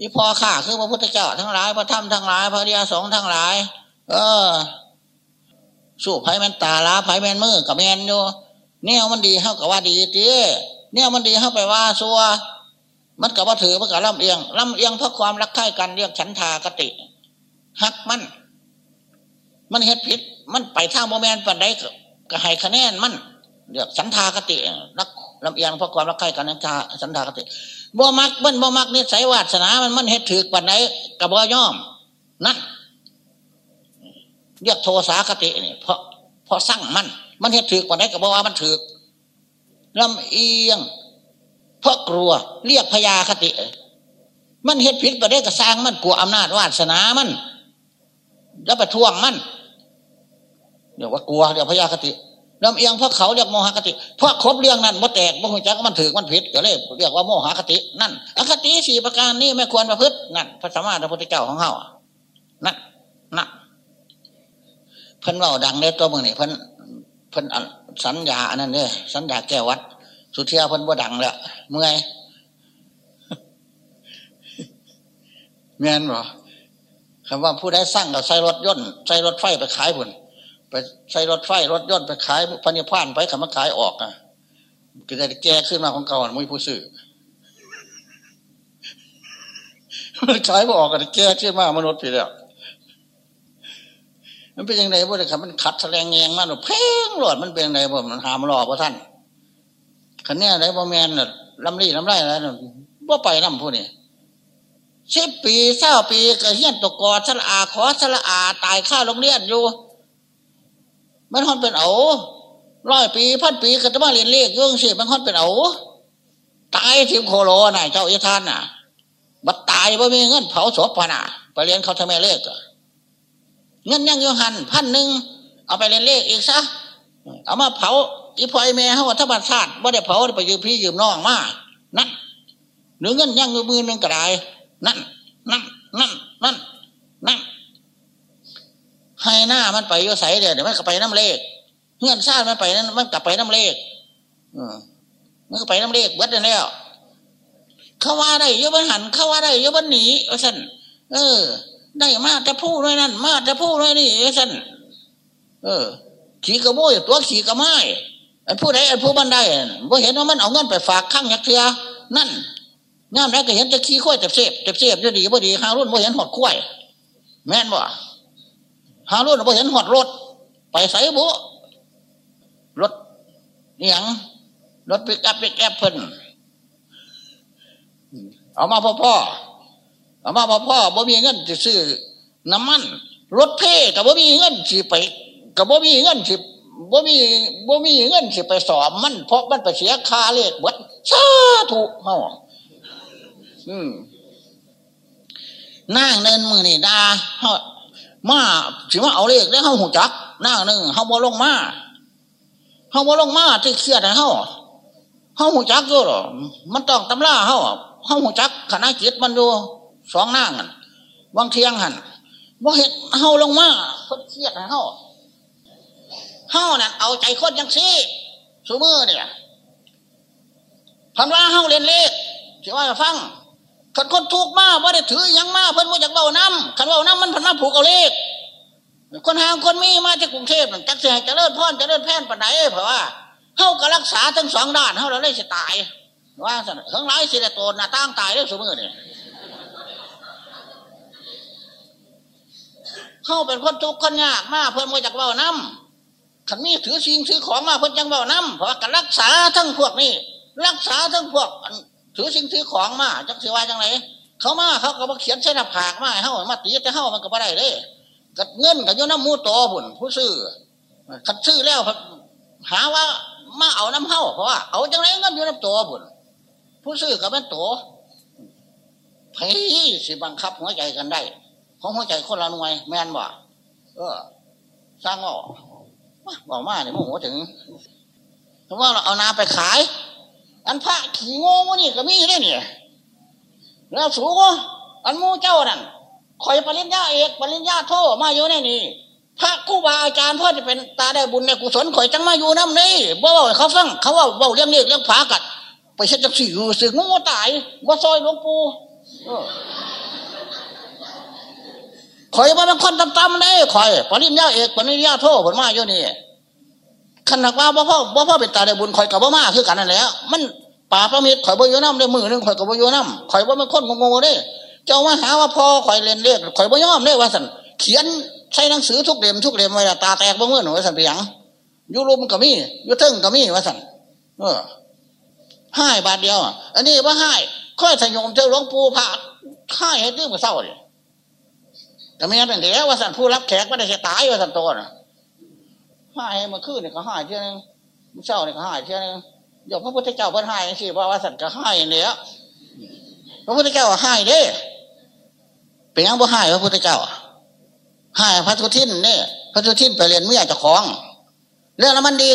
Speaker 1: อีพอข้าคือพระพุทธเจ้าทั้งหลาย พระธรรมทั้งหลาย พระเดียสงทั้งหลาย เออ สู้ไผ่แมนตาลาไผ่แมนมือกับแมนอยู่เนี่ยมันดีเท่ากับว่าดีเตี้ยเนี่ยมันดีเท่าไปว่าซัวมันกับว่าถือมันกับลำเอียงลำเอียงเพราะความรักใคร่กันเรียกฉันทากติหักมัน มันเฮ็ดผิด มันไปท่าโมเมนปันไดก็ให้คะแนนมันเรียกฉันทากติรักลำเอียงเพราะความรักใคร่กันนันทาฉันทากติ บ่มักมันบ่มักนี่สายวาสนา มันมันเฮ็ดถือปันไดกับบ่ย่อมนั่นเรียกโทสาคตินี่เพราะเพราะสั่งมัน มันเฮ็ดถือปันไดกับบ่ว่ามันถือลำเอียง เพราะกลัว เรียกพยาคติ มันเฮ็ดผิดไปได้กระสร้างมันกลัวอำนาจวาสนามัน แล้วไปท่วงมันเรียกว่ากลัวเรียกพยาคติ ลำเอียงเพราะเขาเรียกโมหคติ เพราะครบเรื่องนั้นว่าแตกบ่หัวใจมันถือมันผิดก็เลยเรียกว่าโมหคติ นั่น อคติสี่ประการนี้ไม่ควรประพฤตินั่นพระสัมมาสัมพุทธเจ้าของเขานั่นนั่นเพิ่นว่าดังในตัวมึงนี่เพิ่นเพิ่นสัญญาอันนั้นเนี่ยสัญญาแก้วัด สุเทียพันบ่าดังแล้วเมื่อยเมียนบ่คำว่าผู้ใดสร้างกับใส่รถยนต์ใส่รถไฟไปขายผล ไปใส่รถไฟรถยนต์ไปขายพันิพานไปคำว่าขายออกอะก็จะแก้ขึ้นมาของเก่าไม่ผู้ซื้อขายบ่ออกกันแก้ขึ้นมามนุษย์ไปแล้วมันเป็นยังไงบ่ได้ครับมันขัดแสลงแงงมากเพ่งหลอดมันเป็นยังไงบ่มันหามรอพระท่านขันเนี่ยไรบ่แมนน่ะลำรี่ลำไรอะไรน่ะบ่ไปน้ำผู้นี่สิบปีเศร้าปีกระเฮียนตกกอสละอาขอสละอาตายข้าโรงเรียนอยู่ มันฮอนเป็นเอาร้อยปีพันปีก็จะมาเรียนเลขยื่งสิมันฮอนเป็นเอาตายทิมโคโลน่ะ เจ้าอิทานน่ะบัดตายบ่มีเงินเผาศพพน่ะ ไปเรียนเขาทำไมเลขเงินยังยูหันพันหนึ่งเอาไปเรียนเลขอีกซะเอามาเผาอีพอยแม่เขาว่าถ้าบัตรชาติว่าได้เผาไปยืมพี่ยืมน้องมานั่นหรือเงินย่างมือหนึ่งกระไดนั่นนั่นนั่นนั่นนั่น ให้หน้ามันไปโยใสเดี๋ยวเดี๋ยวมันก็ไปน้ำเลขเงื่อนซ่ามันไปนั้นมันกลับไปน้ำเลขมันก็ไปน้ำเลขเบิดแล้วเขาว่าได้เยอะบันหันเขาว่าได้เยอะบันหนีว่าสันเออ ได้มาจะพูดด้วยนั่นมาจะพูดด้วยนี่ว่าสันเออ ขี่กระโบยตัวขี่กระไม้อันผู้ใดอันผู้บันได้บ่เห็นว่ามันเอาเงินไปฝากข้างยักษ์เทียนั่นงามแล้วก็เห็นจะขี่ข้อยเจ็บเสียบเจ็บเสียบจะดีบ่ดีหารุ่นบ่เห็นหดข้อย แม่นบ่ หารุ่นบ่เห็นหอดรถ ไปใส่บุรถเนี่ยงรถปิกอัพปิกแอปเพิ่นเอามาพ่อพ่อเอามาพ่อพ่อบ่มีเงินจะซื้อน้ำมันรถเพ่กับบ่มีเงินสิไปกับบ่มีเงินสิบ่มีบ่มีเงินสิไปสอบมันเพราะมันไปเสียค่าเลขเบิดสาธุเฮาอืมนั่งเนินมือนี่ดาเฮา มาสิมาเอาเลขแล้วเฮาหูจักหนั่งหนึ่งเฮาบ่ลงมาเฮาบ่ลงมาที่เครียดให้เฮาเฮาหูจักอยู่หรอมันต้องตำราเฮาเฮาหูจักคณะจิตมันอยู่สองหน้างหันบางเทียงหันบ่เห็นเฮาลงมาเพิ่นเครียดให้เฮาเฮานั่นเอาใจคนยังซี่ซูมือเนี่ยพันว่าเฮาเรียนเลขสิว่าฟัง ขันคนถูกมาบ่ได้ถือยังมาเพิ่นบ่อยากเบาน้ำขันเบาน้ำมันพันมาผูกเอาเลข คนหางคนมีมาจากกรุงเทพจักเสียจะเลิศพ่อนจะเลิศแพนปนไหนเพราะว่าเฮาก็รักษาทั้งสองด้านเฮาเราเลยสิตาย ว่าสันเฮงไรสิได้โตนหน้าตั้งตายได้สมือเนี่ยเฮาเป็นคนทุกข์คนยากมาเพิ่นมาจากเบาน้ำขันมีถือสิ่งถือของมาเพิ่นจังเบาน้ำเพราะว่าการรักษาทั้งพวกนี้รักษาทั้งพวก ถือสิ่งถือของมาจักสิว่าจังไรเขามาเขาก็มาเขียนใส่หน้าผากมาเฮามาตีแต่เฮามันก็บ่ได้เลยกัดเงินกับยน้ำมูโตผุนผู้ซื้อขัดซื้อแล้วหาว่ามาเอาน้ำเฮาเพราะว่าเอาจังไรเงินยูน้ำโตผุนผู้ซื้อกับเป็นตัวเฮ้สิบังคับหัวใจกันได้ของหัวใจคนละหน่วยแม่นบ่เออ สร้างอ่อบอกมาเนี่ยโมโหถึงเพราะว่าเราเอานาไปขาย อันพระขี่งงนี่ก็มีได้เนี่ยแล้วสูงอันมูเจ้านั่นคอยปริญญาเอกปริญญาโทมาอยู่ในนี่พระกูบาอาจารย์พ่อจะเป็นตาได้บุญในกุศลข่อยจังมาอยู่น้ำนี่บ่าเขาฟังเขาว่าเบาเรื่องนี้เรื่องผากัด ไปเช็ดจักสี่สึกงูตายบ่ซอยหลวงปู่ข่อยว่าเป็นคนตำๆเลยข่อยปริญญาเอกปริญญาโทผลมาอยู่นี่ ขนาดว่าบ่พ่อบ่พ่อเป็นตาได้บุญข่อยกับบ่มาคือกันนั่นแหละมันป่าประมิตรข่อยบ่ยน้ำได้มือนึงข่อยกับบ่ยน้ำข่อยว่าเป็นคนงงๆเลยเจ้ามาหาว่าพ่อข่อยเรียนเลขข่อยบ่ยอมเลยว่าสันเขียนใช้หนังสือทุกเล่มทุกเล่มไว้ตาแตกบ่เมื่อหนูว่าสันเปียงยุรุมก็มียุเทิงก็มีว่าสันเออให้บาทเดียวอันนี้ว่าให้ค่อยสยมเจ้าหลวงปู่พระให้ให้ดื้อมาเศร้าเลยแต่ไม่งั้นเดี๋ยวว่าสันผู้รับแขกไม่ได้จะตายว่าสันโตนะ ให้มาขึ้นเนี่ยก็ให้เท่านึงเศร้าเนี่ยก็ให้เท่านึงเดี๋ยวพระพุทธเจ้าเพิ่นให้สิว่าว่าสันก็ให้เนี่ยพระพุทธเจ้าให้เด้เป็นยังบ่ให้พระพุทธเจ้าให้พระทุทินเนี่ยพระทุทินไปเรียนเมียเจ้าของ เรื่องนั้นมันดี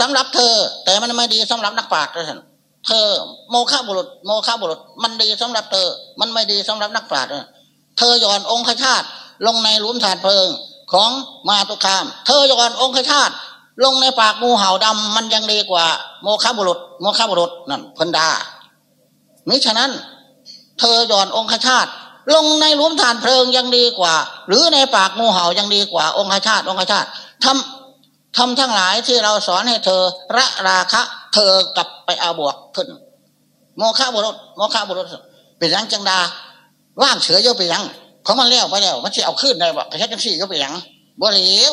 Speaker 1: สำหรับเธอ แต่มันไม่ดีสำหรับนักปราชญ์ท่านเธอ โมฆะบุรุษ โมฆะบุรุษ มันดีสำหรับเธอ มันไม่ดีสำหรับนักปราชญ์เธอย้อนองค์ชาติลงในลุมฐานเพลิง ของมาตุคาม เธอย้อนองค์ชาติลงในปากงูเห่าดำมันยังดีกว่า โมฆะบุรุษ โมฆะบุรุษนั่นพันดามิฉะนั้น เธอหย่อนองคชาติลงในลุมฐานเพลิงยังดีกว่า หรือในปากงูเห่ายังดีกว่า องคชาติองคชาติทำทำทั้งหลายที่เราสอนให้เธอระราคะ เธอกลับไปเอาบวกขึ้น โมฆะบุรุษ โมฆะบุรุษเป็นยังจังดาว่างเฉยเยอะไปยัง เขามันเลี้ยวไปแล้วมันจะเอาขึ้นได้บอกไปใช้จังสี่เยอะไปยังบ่เหลียว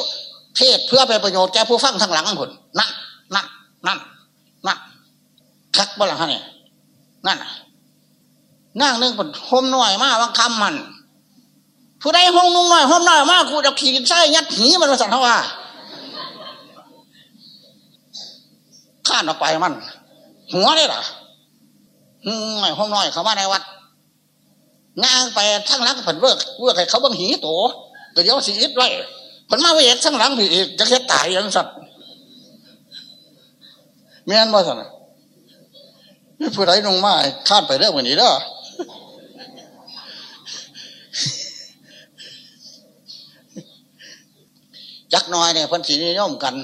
Speaker 1: เทศเพื่อเป็นประโยชน์แก่ผู้ฟังทั้งหลังผลนั่นนั่นนั่นนั่นคักบ่หลังฮะเนี่ยนั่นนั่งนึงผลห่มหน่อยมาบางคำมัน ผู้ใดห้องนุ่งหน่อยห่มหน่อยมากกูจะขี่ไส้ยัดหีมันมาสั่งเขาว่าข้านออกไปมัน หัวเลยล่ะหน่อยห้องน้อยเขามาในวัด งางไปทั้งหลังผลเวิร์กเวิร์กให้เขาบังหีโตก็เดี๋ยวสีอิดไว้ผลมาเวกทั้งหลังผีอีกจะแค่ตายยังสัตว์เมียนบ่สันนี่ผู้ใดลงมาข้านไปเรื่องวันนี้เด้อจักน้อยเนี่ยเพิ่นสีนิยมกัน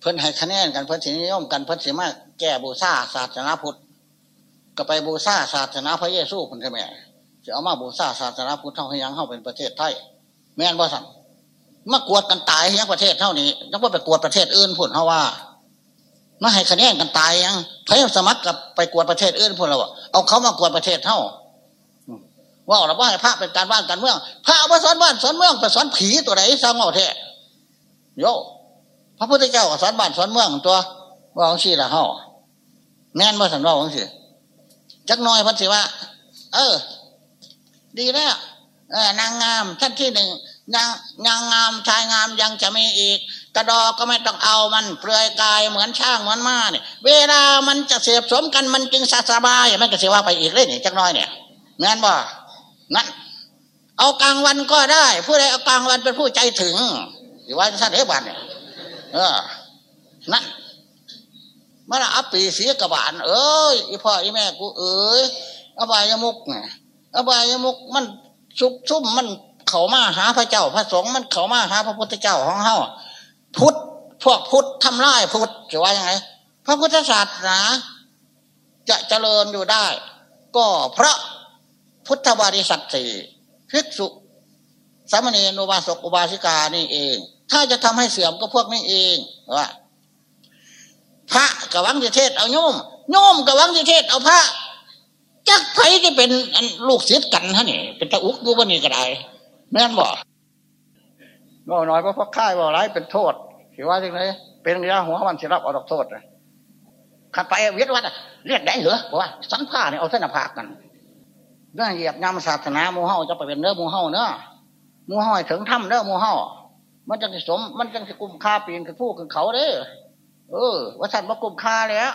Speaker 1: เพิ่นให้คะแนนกันเพิ่นสีนิยมกันเพิ่นสีมาแก้บูชาศาสนาพุทธก็ไปบูชาศาสนาพระเยซูคนใช่ไหม จะเอามาบูชาศาสนาพุทธเท่าให้ยังเข้าเป็นประเทศไทยแม่นบ่สั่งมากวดกันตายยังประเทศเท่านี้ต้องว่าไปกวดประเทศอื่นพุ่นเขาว่ามาให้คะแนนกันตายยังใครสมัครกับไปกวดประเทศอื่นพุ่นเราเอาเขามากวดประเทศเท่าว่าเราว่าให้พระเป็นการบ้านการเมืองพระเอาไปสอนบ้านสอนเมืองไปสอนผีตัวไหนสร้างเอาเทโยพระพุทธเจ้าก็สอนบ้านสอนเมืองตัวว่าของชีละเฮาแม่นบ่สันว่าของชีจักน้อยพันสิว่า เออ ดีแล้วนางงามท่านที่หนึ่งนางนางงามชายงามยังจะมีอีก กระดอก็ไม่ต้องเอามันเปลือยกายเหมือนช่างเหมือนม้าเนี่ยเวลามันจะเสียบสมกันมันจึงสบายมันก็เสียว่าไปอีกเลยนี่จักน้อยเนี่ยแม่นบ่นั่นเอากลางวันก็ได้ ผู้ใดเอากลางวันเป็นผู้ใจถึงหรือว่าสั้นเอ๋บันเนี่ยเออนั่นมันอัปปีเสียกระบาลเอ้ยอีพ่ออีแม่กูเอ้ยอบายมุกไง อบายมุกมันซุกซุ่มมันเขามาหาพระเจ้า พระสงฆ์มันเขามาหาพระพุทธเจ้าของเฮาพุทธพวกพุทธทำลายพุทธจะว่ายังไงพระพุทธศาสนาจะเจริญอยู่ได้ ก็เพราะพุทธบริษัทสี่ภิกษุสามเณรอุบาสกอุบาสิกานี่เอง ถ้าจะทำให้เสื่อมก็พวกนี้เองว่าพระกับวังจิเทศเอาโยมโยมกับวังจิเทศเอาพระ จักไผจะเป็นลูกศิษย์กันฮะนี่ เป็นตะอุกดูวันนี้ก็ได้แม่นบอกบ่น้อยเพราะพักค่ายบ่ร้ายเป็นโทษถือว่าจังไรเป็นยาหัวมันสิรับเอาดอกโทษขัดไปเวียดวัดเรียกได้เหรอบอกว่า สังผ้าเนี่ยเอาเส้นผากกันเรื่องเหยียบยำศาสนามูเฮาจะไปเป็นเนื้อมูเฮาเนื้อมูเฮาถึงถ้ำเนื้อมูเฮามันจังสม มันจังสิกุมค่าปีนคือผู้คือเขาเด้อเออวัสันมากุมค่าแล้ว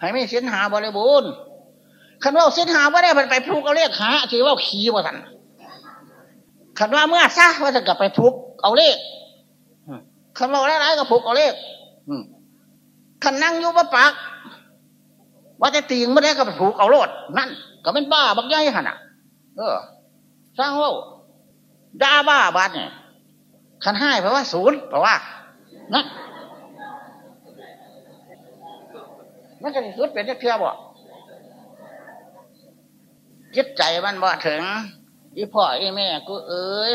Speaker 1: ให้ไม่เส้นหาบริบูรณ์ คันว่าเส้นหาว่าได้ไปพูกเอาเรียกหาถือว่าขี่ว่าสันคันว่าเมื่อซะว่าจะกลับไปพูกเอาเลขคันว่าได้ไรก็พูกเอาเลขคันนั่งอยู่บะปากว่าจะตีงไม่ได้ก็ไปผูกเอาโลดนั่น ก็เป็นบ้าบักย่อยหันอะ เออ สร้างว่าด่าบ้าบาดเนี่ยขันห้าเพราะว่าศูนย์เพราะว่านั่นมันจะสุดเป็นเทือบ่ จิตใจมันบ่ถึงอีพ่ออีแม่กูเอ้ย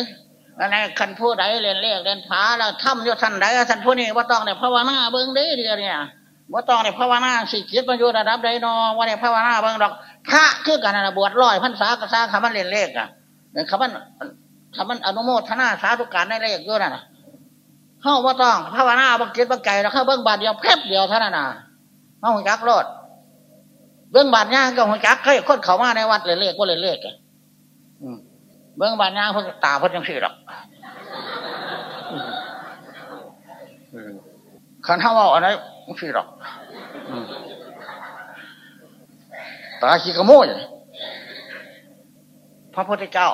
Speaker 1: อะไรคันผู้ใดเรียนเลขเรียนพาแล้วทำยศท่านใดท่านผู้นี้ว่าต้องเนี่ยภาวนาเบิ้งได้เดียวเนี่ยว่าต้องในภาวนาสิจิตมาอยู่ระดับใดนอว่าในภาวนาเบางดอก พระคือกันนะบวชร้อยพันษากระซ่าคำมันเรียนเลขอะคำมันคำมันอนุโมทนาสาธุการในเลขด้วยนะเข้าว่าต้องภาวนาบางจิตบางไก่แล้วเข้าเบื้องบาทเดียวแคบเดียวเท่านั้นนะเข้าหัวจักรอด เบื้องบาทย่างก็หัวจักเคยคนเขามาในวัดเรียนเลขว่าเรียนเลขอะเบื้องบาทย่างเพิ่งตาเพิ่งยังสี่หรอกขันเท่าว่าอะไรไม่ใช่หรอกตาขี้กระโมยพระพุทธเจ้า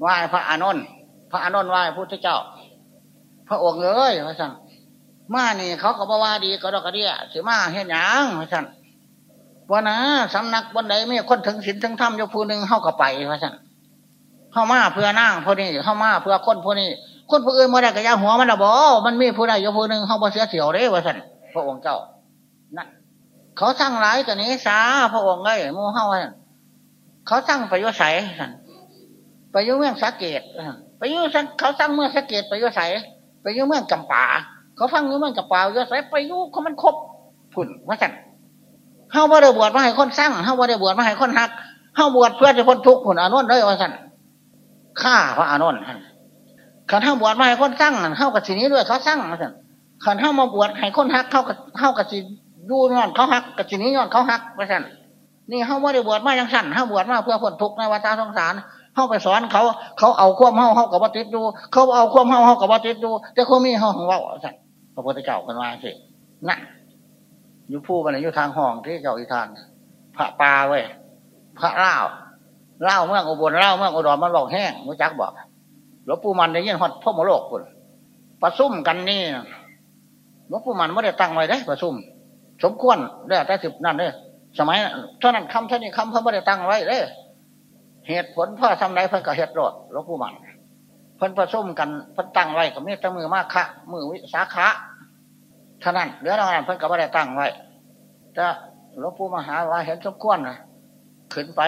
Speaker 1: ไหว้พระอานนท์พระอานนท์ไหว้พระพุทธเจ้า พระองค์เอ้ยพระสันมานี่เขาก็บอกว่าดีก็ดอกกระเดียสิมาเห็นหยังพระสัน วันนะสำนักบนใดไม่คนถึงศีลถึงธรรมยกผู้หนึ่งเข้ากับไปพระสันเข้ามาเพื่อนั่งพวกนี้เข้ามาเพื่อคนพวกนี้คนผู้อื่นมาได้กระยาหัวมันละบอมันมีผู้ใดยกผู้หนึ่งเข้ามาเสียเสียวเลยพระสันพระองค์เจ้านั่นเขาสร้างหลายตัวนี้สาพระองค์ไงมูเฮาเขาสร้างประโยชน์ใสไปยุ่เมืองสักเกตไปยุ่เขาสร้างเมืองสักเกตไปยุ่ใสไปยุ่เมืองจำปาเขาฟังยุ่เมืองจำปายุ่ใสไปยุ่เขามันครบผุนว่าสัน เฮาว่าได้บวชมาให้คนสร้างเฮาว่าได้บวชมาให้คนหักเฮาบวชเพื่อจะพ้นทุกข์ผุนอนุนได้ว่าสันฆ่าพระอนุนขันเฮาบวชมาให้คนสร้างเฮากับสีนี้ด้วยเขาสร้างว่าสันขันเฮามาบวชให้คนหักเขากับเข้ากับสีดูย้อนเขาหักกับสีนี้ย้อนเขาหักว่าสันนี่เฮาว่าได้บวชมาอย่างสั้นเฮาบวชมาเพื่อพ้นทุกข์ในวัฏสงสารเข้าไปสอนเขา เขาเอาควมเฮาเฮากับวัติดดูเขาเอาควมเฮาเฮากับวัติดดูแต่เขามีเฮาของว่าสั่นพระพุทธเจ้ากันว่าสินั่น อยู่ผู้กันอยู่ทางห้องที่เจ้าอีทานพระปลาเว้ยพระเล่าเล่าเมืองอุบลเล่าเมืองอุดรมันหลอกแห้งมุจักบอกหลวงปู่มันได้ยินฮอดพ่อมโลกคนประซุ่มกันนี่หลวงปู่มันไม่ได้ตั้งไว้ได้ประซุ่มสมควรได้แต่สิบนั่นเลยสมัยเท่านั้นคำเท่านี้คำเพิ่มไม่ได้ตั้งไว้เลยเหตุผลพ่อทำไรเพิ่นก็เหตุรอดหลวงปู่มันเพิ่นประชุมกันเพิ่นตั้งไว้กับมีแตมือมากคะมือวิสาขะ เท่านั้นเหลือเท่านั้นเพิ่นก็ไม่ได้ตั้งไว้แต่หลวงปู่มหาว่าเห็นสมควรนะขึ้นไป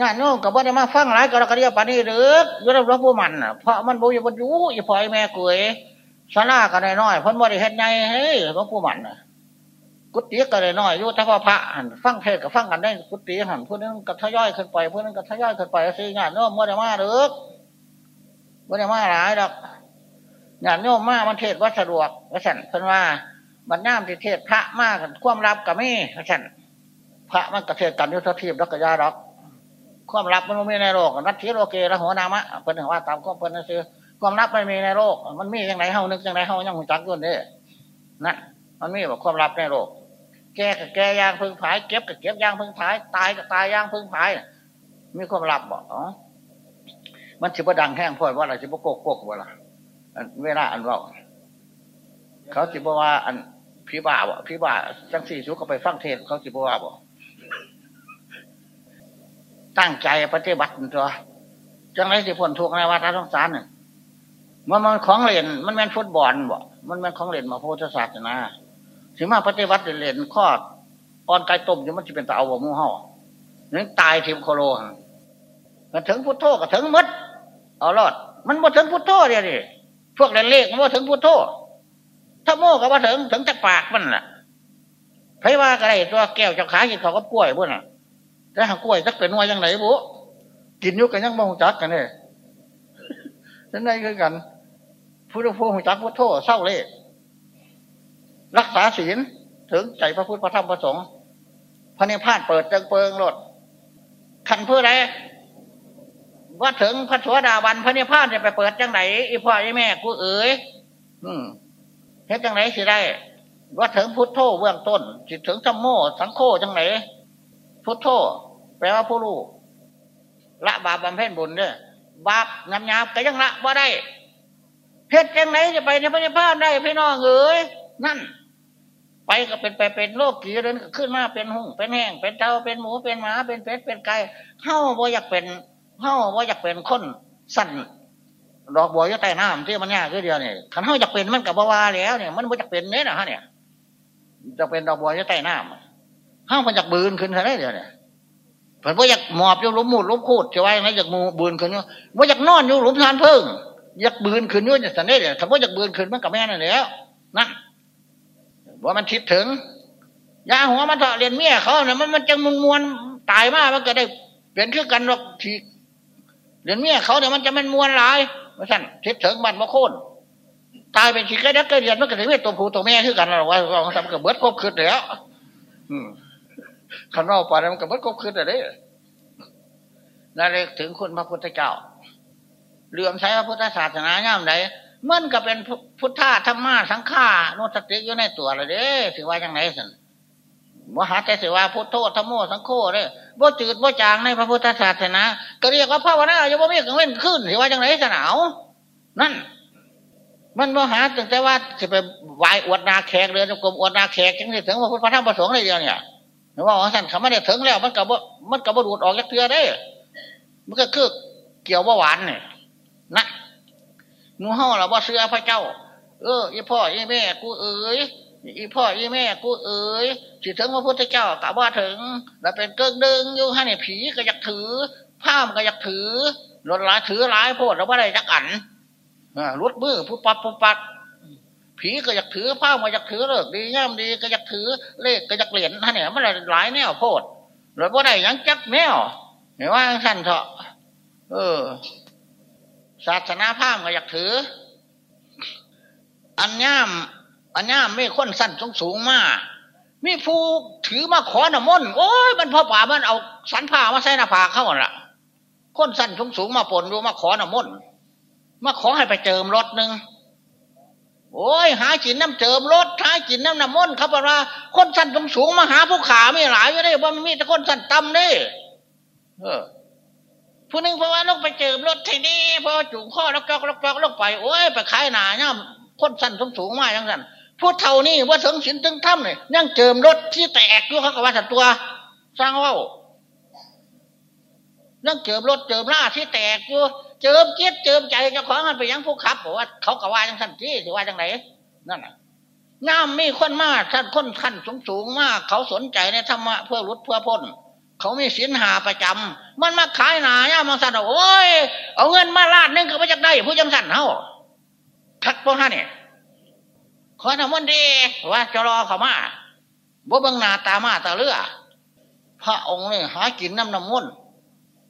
Speaker 1: ญาติโยมกับว่าได้มาฟังหลายกรกฎาปานี้หรือยุบหลวงปู่มันเพราะมันบุญบุญยูอีพอยแม่กุยสารากันน้อยๆเพิ่นบ่ได้เฮ็ดไงเฮ้ยหลวงปู่มันอะกุฏิกันน้อยอยู่ถ้าพระหันฟังเทศกับฟังกันได้กุฏิหันผู้นึงก็ทย่อยขึ้นไปผู้นึงก็ทย่อยขึ้นไปซื้อญาติโยมบ่ได้มาหรือบ่ได้มาหลายดอก ญาติโยมมามันเทศว่าสะดวกว่าสั่นเพิ่นว่าบรรยามที่เทศพระมากความลับกับมีว่าสั่นพระมันกระเทศกันยุทธทีพแล้วก็ยาดอก ความลับมันไม่มีในโลกนัตถิโลเกละหัวนามะเพิ่นว่าตามข้อเพิ่นนั่นคือความลับไม่มีในโลก มันมีอย่างไรเฮานึกอย่างไรเฮายังหุ่นจักยุ่นเด้นั่นมันมีแบบความลับในโลก แก่กับแก่ยางพึ่งผายเก็บกับเก็บยางพึ่งผายตายกับตายยางพึ่งผายมีความลับบ่อ๋อมันสิบดังแห้งพ่อยว่าอะไรสิบโกกโกกว่าล่ะ เวลาอันว่าเขาสิบว่า อันพี่บ่าบ่พี่บ่าจังสี่ชุก็ไปฟังเทศเขาสิบว่าบ่ตั้งใจปฏิบัติตัวจังไรสิผลทุกในวัฏสงสารเนี่ยมันมันของเล่นมันแม่นฟุตบอลบ่มันแม่นของเล่นมาโพุทธศาสนาสิมาปฏิวัติเล่นข้ออ่อนไก่ต้มอยู่มันจะเป็นตาเอาบ่มูเห่านี่ตายทิมโคโลมันถึงพุทโธก็ถึงมดเอารอด มันบ่ถึงพุทโธเดียวดิ พวกเล่นเลขมันบ่ถึงพุทโธถ้าโม่ก็บ่ถึงถึงแต่ปากมันแหละไพว่าก็ได้ตัวแก้วเจ้าขากินเขาก็กล้วยพวกน่ะแต่หากล้วยจักเป็นว่ายังไงบุกินยุกันยังมองจักกันเนี่ยนั่นไงคือกันพุทธภูมิจักพุทโธเศร้าเลยรักษาศีลถึงใจพระพุทธพระธรรมพระสงฆ์พระเนพานเปิดจังเปิงรถขันเพื่ออะไร ว่าถึงพระสวสดาวันพระเนพพานจะไปเปิดจังไหนอีพ่อไอ้แม่กูเอ๋ยอืมเฮ็ดจังไหนสิได้ ว่าถึงพุทโธเบื้องต้นสิถึงธรรมโมสังโฆจังไหนพุทโธแปลว่าผู้รู้ละบาปบำเพ็ญบุญเนี่ยบาปงามยาบก็ยังละว่าได้เพชรจังไหนจะไปในพระนิพพานได้พี่น้องเอ๋ยนั่น ไปก็เป็นไปเป็นโลกกี่เดินขึ้นมาเป็นหุ่งเป็นแห้งเป็นเต่าเป็นหมูเป็นหมาเป็นเป็ดเป็นไก่เฮ้าบ่อยากเป็น เฮ้าบ่าอยากเป็นคนสั่นดอกบัวอยู่ใต้น้ำที่มันยากคือเดียวเนี่ยขันเฮาอยากเป็นมันกับบัวแล้วเนี่ย มันบ่อยากเป็นเนี่ยนะฮะเนี่ยจะเป็นดอกบัวอยู่ใต้น้ำเฮ้ามันอยากบืนขึ้นเท่าไรเดียวเนี่ยเพิ่นว่าอยากหมอบอยู่ลุมหมุดลุมคูดจะว่าอย่างไรอยากมูบืนขึ้นอยู่ว่าอยากนอนอยู่หลุมทานเพิ่งอยากบืนขึ้นอยู่จะสันเดชเนี่ยถ้าว่าอยากบืนขึ้นมันกับแม่นั่นแล้วนั่นว่ามันคิดถึงยาหัวมันเถาะเรียนเมียเขาเนี่ยมันมันจะมุนมวนตายมากมันก็ได้เปลี่ยนคือกันหรอกที เรียนเมียเขาเนี่ยมันจะมันมวนหลายว่าสั่นคิดถึงมันมาโค่นตายเป็นชีกระดักกระเรียนมันก็ถึงเป็นตัวผู้ตัวแม่คือกันเราว่าเราทำกับเบิร์ดครบคืนแล้วขันว่าป่ามันกับเบิร์ดครบคืนเลยนั่นเลยถึงคุณพระพุทธเจ้าเลื่อมใช้พระพุทธศาสนาย่ำไหนมันก็เป็นพุทธะธรรมะสังฆาโนสติอยู่ในตัวเลยเด้ถือว่าอย่างไรสิ มหาแต่สิว่าพุทโธธรรมโมสังโฆเลยบ่จืดบ่จางในพระพุทธศาสนา ก็เรียกว่าภาวนาอยู่บ่มีกังเว้นขึ้นถือว่าอย่างไรสนาวนั่น มันมหาตั้งแต่ว่าจะไปวายอวดนาแขกเรือนกลมอวดนาแขกจังถึงว่าพุทธธรรมประสงค์เลยเดียวเนี่ยหรือว่าสั่นคำว่าเนี่ยถึงแล้ว มันกับมันกับดูดออกจากเทือได้ มันก็คือเกี่ยวว่าหวานเนี่ยนะนูเฮาเราว่เสื้อพระเจ้า เอออีพ่ออีแม่กูเอ๋ย อีพ่ออีแม่กูเอ๋ยสิถึงพระพุทธเจ้ากะว่าถึงเราเป็นเกิงเดิงอยู่ให้เนี่ยผีก็อยากถือผ้ามก็อยากถือรถหลายถือหลายโพดแล้วว่าได้จักอันรถมือผู้ปัดผู้ปัดผีก็อยากถือผ้ามาอยากถือเลิกดีย่ำดีก็อยากถือเลขก็อยากเหรียญท่านเนี่ยมันหลายแนวโพดรถว่าได้ยังจักแนวเห็นว่าท่านเถอะเออ ศาสนาพราหมณ์ก็อยากถือ อันย่าม อันย่ามไม่ค้นสั้นสูงสูงมากมีผู้ถือมาขอหน้ามนโอ้ยมันพ่อป่ามันเอาสันผ้ามาใส่หน้าผากเข้าละค้นสั้นสูงสูงมาปนดูมาขอหน้ามนมาขอให้ไปเจิมรถหนึ่งโอ้ยหาจินน้ำเจิมรถหาจินน้ำน้ำมนเขาบอกว่า คนสั้นสูงสูงมาหาผู้ขาไม่หลายไม่ได้ว่ามันมีแต่คนสั้นต่ำนี่เออผู้หนึ่งเพราะว่าลงไปเจิมรถที่นี่พอจุงข้อแล้วก็แล้วก็ลงไปโอ้ยไปขายหนาเนี่ยคนสั้นสูงสูงมากยังสั้น ผู้เท่านี้ว่าถึงสินถึงถ้ำเนี่ยยังเจิมรถที่แตกด้วยเขาก็ว่าสัตตัว สร้างว่ายังเจิมรถเจิมล่าที่แตกอยู่เจิมเจ็ดเจิมใจเจ้าของมันไปยังผู้ขับบอกว่าเขากะว่าจังสันที่ถือว่าจังไหนนั่นน่ะย่ามมีคนมากท่านคนขั้นสูงสูงมาก เขาสนใจในธรรมะเพื่อรุดเพื่อพ้น เขามีสินหาประจำมันมาขายหนาย่ามังสันโอ้ยเอาเงินมาลาดนึงก็ไม่จักได้ผู้จังสันเฮาทักพวกฮะเนี่ย ขอทำมันดีว่าจะรอเขามาบ่บังนาตามาตาเลือพระองค์นี่หากินน้ำน้ำมัน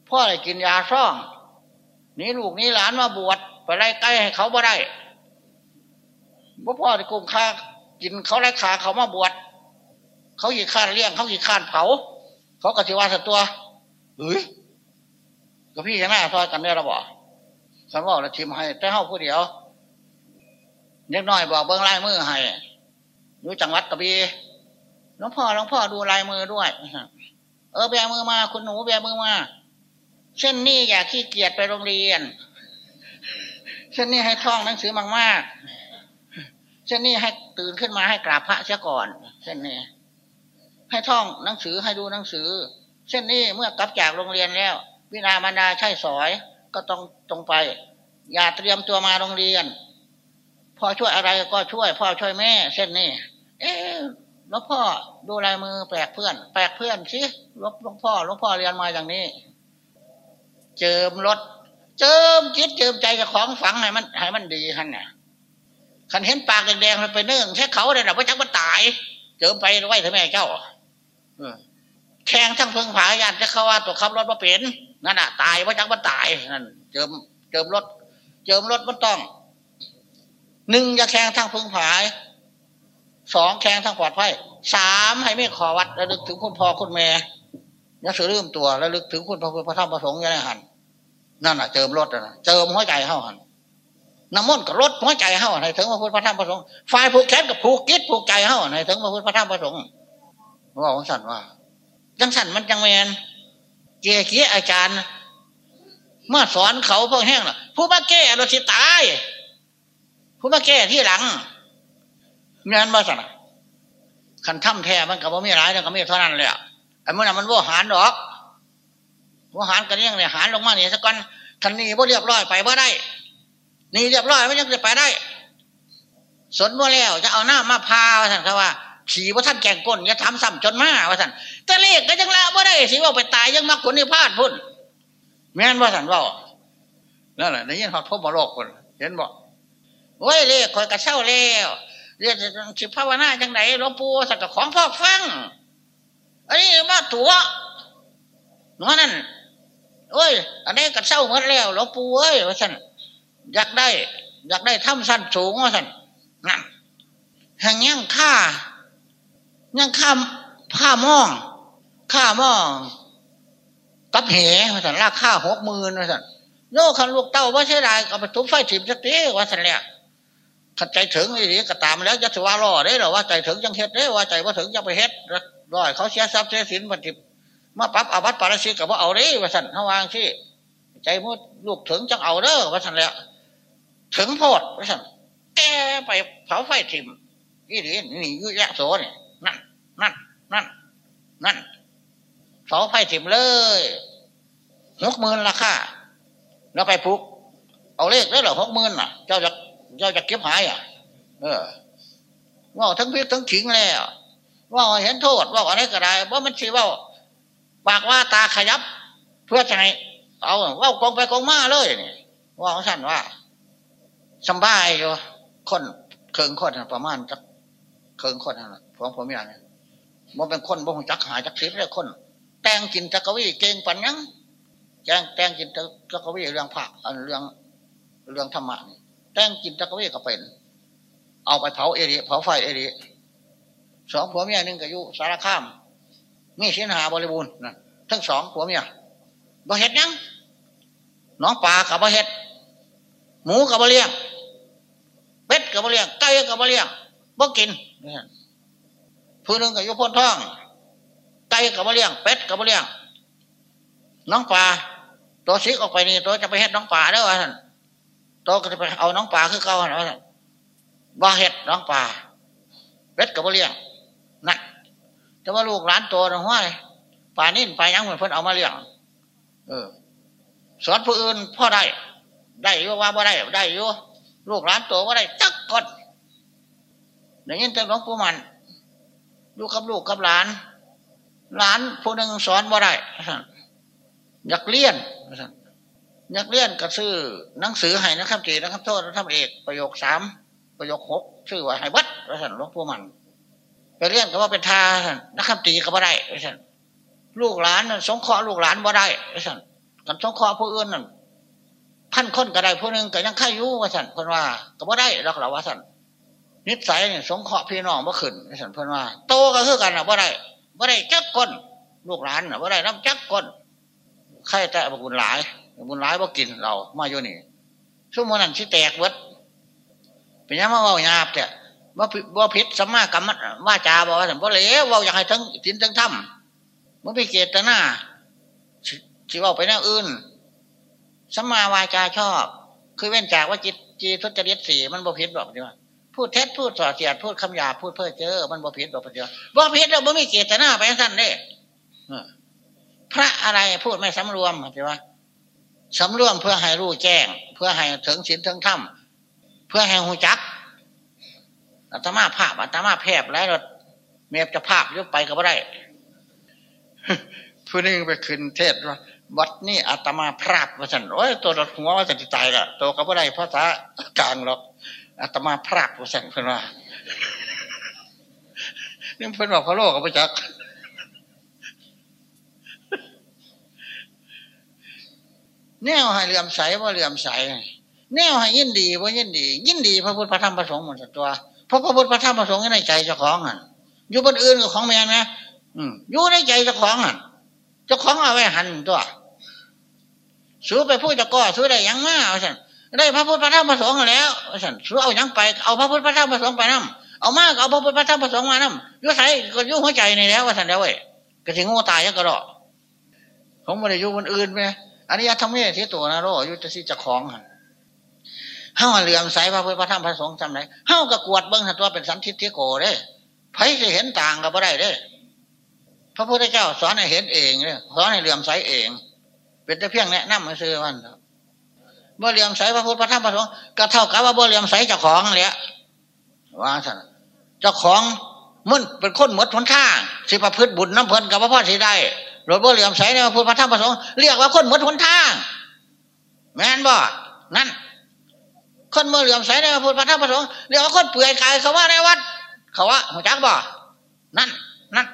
Speaker 1: พ่อเลยกินยาซ่องนี่ลูกนี่หลานมาบวชไปไล่ใกล้ให้เขาบ่ได้บ่พ่อที่กุมค่ากินเขาไล่ขาเขามาบวชเขาขี่ข้านเลี้ยงเขาขี่ข้านเผาเขากติวาสตัวเฮ้ยก็พี่ยังหน้าซอยกันได้ระบอกสันว่าเราชิมให้แต่เฮาผู้เดียว เล็กน้อยบอกเบิ้งลายมือให้อยู่จังหวัดกระบี่หลวงพ่อหลวงพ่อดูลายมือด้วยเออแบมือมา คุณหนูแบมือมาเช่นนี้อย่าขี้เกียจไปโรงเรียน เช่นนี้ให้ท่องหนังสือมากๆ เช่นนี้ให้ตื่นขึ้นมาให้กราบพระเสียก่อน เช่นนี้ ให้ท่องหนังสือให้ดูหนังสือ เช่นนี้เมื่อกลับจากโรงเรียนแล้ว วินาบรรดาใช่สอยก็ต้องตรงไป อย่าเตรียมตัวมาโรงเรียน พ่อช่วยอะไรก็ช่วย พ่อช่วยแม่ เช่นนี้ เอ๊ะหลวงพ่อดูลายมือแปลกเพื่อน แปลกเพื่อนสิหลวงพ่อหลวงพ่อเรียนมาอย่างนี้ เจิมรถ เจิมจิตเจิมใจกับของฝังให้มันให้มันดีขันเนี่ยขันเห็นปากแดงๆมันไปเนื่องแค่เขาเลยนะว่าจักมันตาย เจิมไปไว้ทำไมเจ้าแข่งทั้งเพึงผายานจะเข้าว่าตัวขับรถมาเป็นนั่นน่ะ ตายว่าจักมันตายนั่นเจิมเจิมรถ เจิมรถมันต้อง หนึ่งจะแข่งทั้งพึงผายสองแข่งทั้งปลอดภัยสามให้ไม่ขอวัดระลึกถึงคุณพ่อคุณแม่ยักสือลืมตัวแล้วลึกถึงคุณพระพุทธพระธรรมพระสงฆ์ยังไงหันนั่นน่ะเจิมรถนะเจิมหัวใจเข้าหันน้ำมนต์กับรถหัวใจเข้าให้ถึงพระพุทธพระธรรมพระสงฆ์ฝ่ายผูกแขนกับผูกกิจผูกใจเข้าให้ถึงพระพุทธพระธรรมพระสงฆ์ว่าของสันว่าจังสันมันจังแมนเกียเกี้ยอาจารย์ เมื่อสอนเขาพวกแห้งน่ะ ผู้มาแก้เราสิตาย ผู้มาแก้ที่หลังเงินมาสั่งขันถ้ำแท้มันกับว่ามีร้ายแต่ก็มีเท่านั้นเลยอะไอ้เมื่อนั้นมันว่าหารดอกว่าหารกันยังเนี่ยหารลงมาเนี่ยสักกันคันนี้ว่าเรียบร้อยไปว่าได้ นี่เรียบร้อยไม่ยังจะไปได้ สนว่าแล้วจะเอาหน้ามาพาว่าท่านเขาว่าขี่ว่าท่านแกงก้นจะทำซ้ำจนมาว่าท่านแต่เลขก็ยังละว่าได้สิว่าไปตายยังมาคนนี่พลาดพุ่นแม่นว่าท่านว่านั่นแหละในยินหอดพบมาโลกคนเห็นบอก โอ้ยเลขคอยกระเช้าแล้วเรียกสิภาวนาจังไหนหลวงปู่สักของพ่อฟังอันนี้มาตัวหนูนั่นเอ้ย อันนี้กัดเศร้าหมดแล้วหลวงปู่เอ้ยว่าสันอยากได้ อยากได้ถ้ำสั้นสูงว่าสันนั่นแห่งยังค่ายังค่าผ้ามองค่ามองกับเหว่าสันราคาหกหมื่นว่าสันโยคันลูกเต้าว่าใช่ได้ก็ไปทุบไฟถิ่มสักทีว่าสันเนี่ย ขัดใจถึงไอ้นี่ก็ตามแล้วจะถือว่ารอได้หรอว่าใจถึงยังเฮ็ดได้ว่าใจว่าถึงยังไปเฮ็ดร้อยเขาเสียทรัพย์เสียสินมันจิมาปรับอาบัตปาราชิกกับว่าเอาเด้ว่าสันเขาวางที่ใจมุดลูกถึงจังเอาเด้อว่าสันแล้วถึงโพดว่าสันแกไปเผาไฟถิ่มนี่ดินี่ยุ่ยะโสเนี่ยนั่นนั่นนั่นนั่นเผาไฟถิ่มเลยหกหมื่นราคาแล้วไปพุกเอาเลขได้หรอหกหมื่นอะ เจ้าจะ เจ้าจะเก็บหายอะ เออว่าทั้งพิษทั้งขิงแล้วว่าเห็นโทษว่าอะไรก็ได้ว่ามันชีว่าปากว่าตาขยับ เพื่อจะให้เอาว่ากองไปกองมาเลยนี่ว่าสั่นว่าสบายอยู่คนเคิงคนประมาณจักเคิงคนนะผมผมอย่างนี้มันเป็นคนบ่งจักหายจักทิพย์เลยคน แต่งกินจักรวีเก่งปัญญังแจ้งแต่งกินจักรวีเรื่องพระเรื่องเรื่องธรรมะนี่ แต่งกินจักรวีก็เป็น เอาไปเผาเอริเผาไฟเอริสองผัวเมียหนึ่งก็อยู่สารคามมีสินหาบริบูรณ์นะทั้งสองผัวเมียบ่เห็ดยังน้องปลากับบ่เห็ด หมูกับบ่เลี้ยงเป็ดกับบ่เลี้ยงไก่กับบ่เลี้ยงบ่กินผู้หนึ่งก็อยู่พ้นท้องไก่กับบ่เลี้ยงเป็ดกับบ่เลี้ยงน้องปลาตัวซิกออกไปนี่ตัวจะไปเห็ดน้องปลาได้วะท่าน ตก็จะไปเอาน้องปลาคือเก่าท่านว่าท่าบ่เห็ดน้องปลาเป็ดกับเลี้ยงนั่นแต่ว่าลูกหลานตัวนะห้วยป่านิ่นป่ายังเหมือนเพิ่นเอามาเลี้ยงเออ สอนผู้อื่นพ่อได้ ได้อยู่ว่าบ่ได้ได้อยู่ลูกหลานตัวว่าได้จักคนอย่างนี้แต่หลวงปู่มันลูกกับลูกกับหลาน หลานผู้หนึ่งสอนบ่าได้อยากเลี้ยน อยากเลี้ยนก็ซื้อหนังสือให้นะครับจีนะครับโทษนะครับเอกประโยคสามประโยคหกชื่อว่าให้วัดพระสันหลวงปู่มันไปเลี้ยนก็ว่าเป็นทาสนะครับตีก็บ่ได้พระสันลูกหลานสงเคราะห์ลูกหลานบ่ได้พระสันกันสงเคราะห์ผู้อื่นนั่นพันคนก็ได้ผู้หนึ่งก็ยังไข่ยู่ว่าสันคนว่า ก็บ่ได้เราเราว่าสันนิสัยเนี่ยสงเคราะห์พี่น้องบ่ขึ้นว่าสันเพิ่นว่า โตก็คือกันนะบ่ได้บ่ได้จักคนลูกหลานนะบ่ได้น้ำจักคนไข่แต่บุญหลาย บุญหลายบ่กินเรามาอยู่นี่ชั่วโมงนั้นสิแตกเบิดเป็นยังมาเว้ายาบแต่ว่าว่าพิษสัมมากรรมว่าจาบอกว่าสันบ่เลวว่าอยากให้ทั้งสินทั้งถ้ำมันไปเกตนาสิว่าไปแนวอื่นสัมมาวาจาชอบ คือเว้นจากว่าจิตจีทุจริตสี่มันบ่พิษบอกใช่ไหมพูดเท็จพูดส่อเสียดพูดคำหยาพูดเพ้อเจ้อมันบ่พิษบอกเดียวบ่พิษแล้วบ่มีเกตนาไปสั้นเด้พระอะไรพูดไม่สำรวมใช่ไหม สำรวมเพื่อให้รู้แจ้ง เพื่อให้ถึงศีลถึงธรรมเพื่อให้หูจักอาตมาภาพอาตมาแพบแล้วเมียจะภาพยุบไปก็ไม่ได้ผู้นึงไปขึ้นเทศว่าวัดนี่อาตมาพราบว่าสันโอ้ยตัวรถหัวว่าจะตายละตัวก็ไม่ได้ภาษากลางหรอกอาตมาพราบว่าสันเพื่อนว่านี่เพื่อนบอกพระโลกก็ไม่จัก แนวให้เหลื่อมใสว่าเหลื่อมใส แนวให้ยินดีว่ายินดี ยินดีพระพุทธพระธรรมพระสงฆ์หมดตัวเพราะพระพุทธพระธรรมพระสงฆ์ในใจเจ้าของอะอยู่บนอื่นกับของแม่นะอืมอยู่ในใจเจ้าของอะเจ้าของเอาไว้หันตัวซื้ไปพูดจะก่อซื้ได้ยังมาเอาสันได้พระพุทธพระธรรมพระสงฆ์แล้วเอาสันซื้เอายังไปเอาพระพุทธพระธรรมพระสงฆ์ไปนั่เอามากเอาพระพุทธพระธรรมพระสงฆ์มานั่ยุ่ใส่ก็ยุ่หัวใจในแล้วว่าสันแล้วเว้ยก็ถึงงูตายยังกระดอกผมไม่ได้อยู่บนอื่นไหม อันนี้ทำไม่ที่ตัวนะโรยุจะสิจะคล้องเฮ้าเหลี่ยมใสพระพุทธพระธรรมพระสงฆ์จำไหนเฮ้ากระกวดเบิ้งตัวเป็นสันทิฏฐิโกเด้ไผจะเห็นต่างกับอะไรเด้ พระพุทธเจ้าสอนให้เห็นเองเนี่ยสอนให้เหลี่ยมใสเอง เป็นแต่เพียงแนะนำมาซื้อมันบ่เหลี่ยมใสพระพุทธพระธรรมพระสงฆ์ก็เท่ากับว่าบ่เหลี่ยมใสเจ้าของเลยว่าสันเจ้าของมันเป็นคนหมดทนข้างสิประพฤติบุญน้ำเพลินกับพระพ่อสีได้ รถบ่เหลี่ยมใสในพระพุทธพระธรรมพระสงฆ์เรียกว่าคนหมดทนทาง แม่นบ่นั่น คนเมื่อเหลื่อมใสในพระพุทธพระธรรมพระสงฆ์เรียกว่าคนเปื่อยกายเขาว่าในวัด เขาว่าหัวจักบ่นั่นนั่น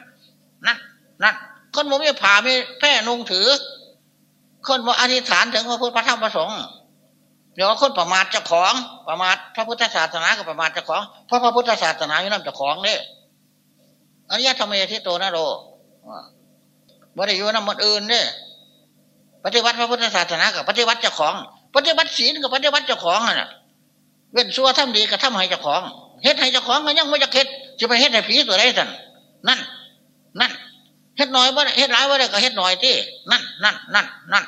Speaker 1: นั่นนั่นคนโมมีผ่ามีแพร่นุงถือ คนโมอธิษฐานถึงพระพุทธพระธรรมพระสงฆ์เรียกว่าคนประมาทเจ้าของประมาทพระพุทธศาสนากับประมาทเจ้าของเพราะพระพุทธศาสนาอยู่นั่นเจ้าของเนี่ยอริยธรรมเอทิโตนะโร บ่ได้อยู่น้ำมันอื่นเนี่ยปฏิวัติพระพุทธศาสนากับปฏิวัติเจ้าของ ปฏิวัติศีลกับปฏิวัติเจ้าของน่ะ เว้นซัวทำดีกับทำให้เจ้าของเฮ็ดให้เจ้าของก็ยังไม่จะเฮ็ดจะไปเฮ็ดให้ผีตัวใดสั่นนั่น นั่นเฮ็ดน้อยบ่ได้เฮ็ดร้ายบ่ได้ก็เฮ็ดน้อยที่นั่นนั่นนั่นนั่น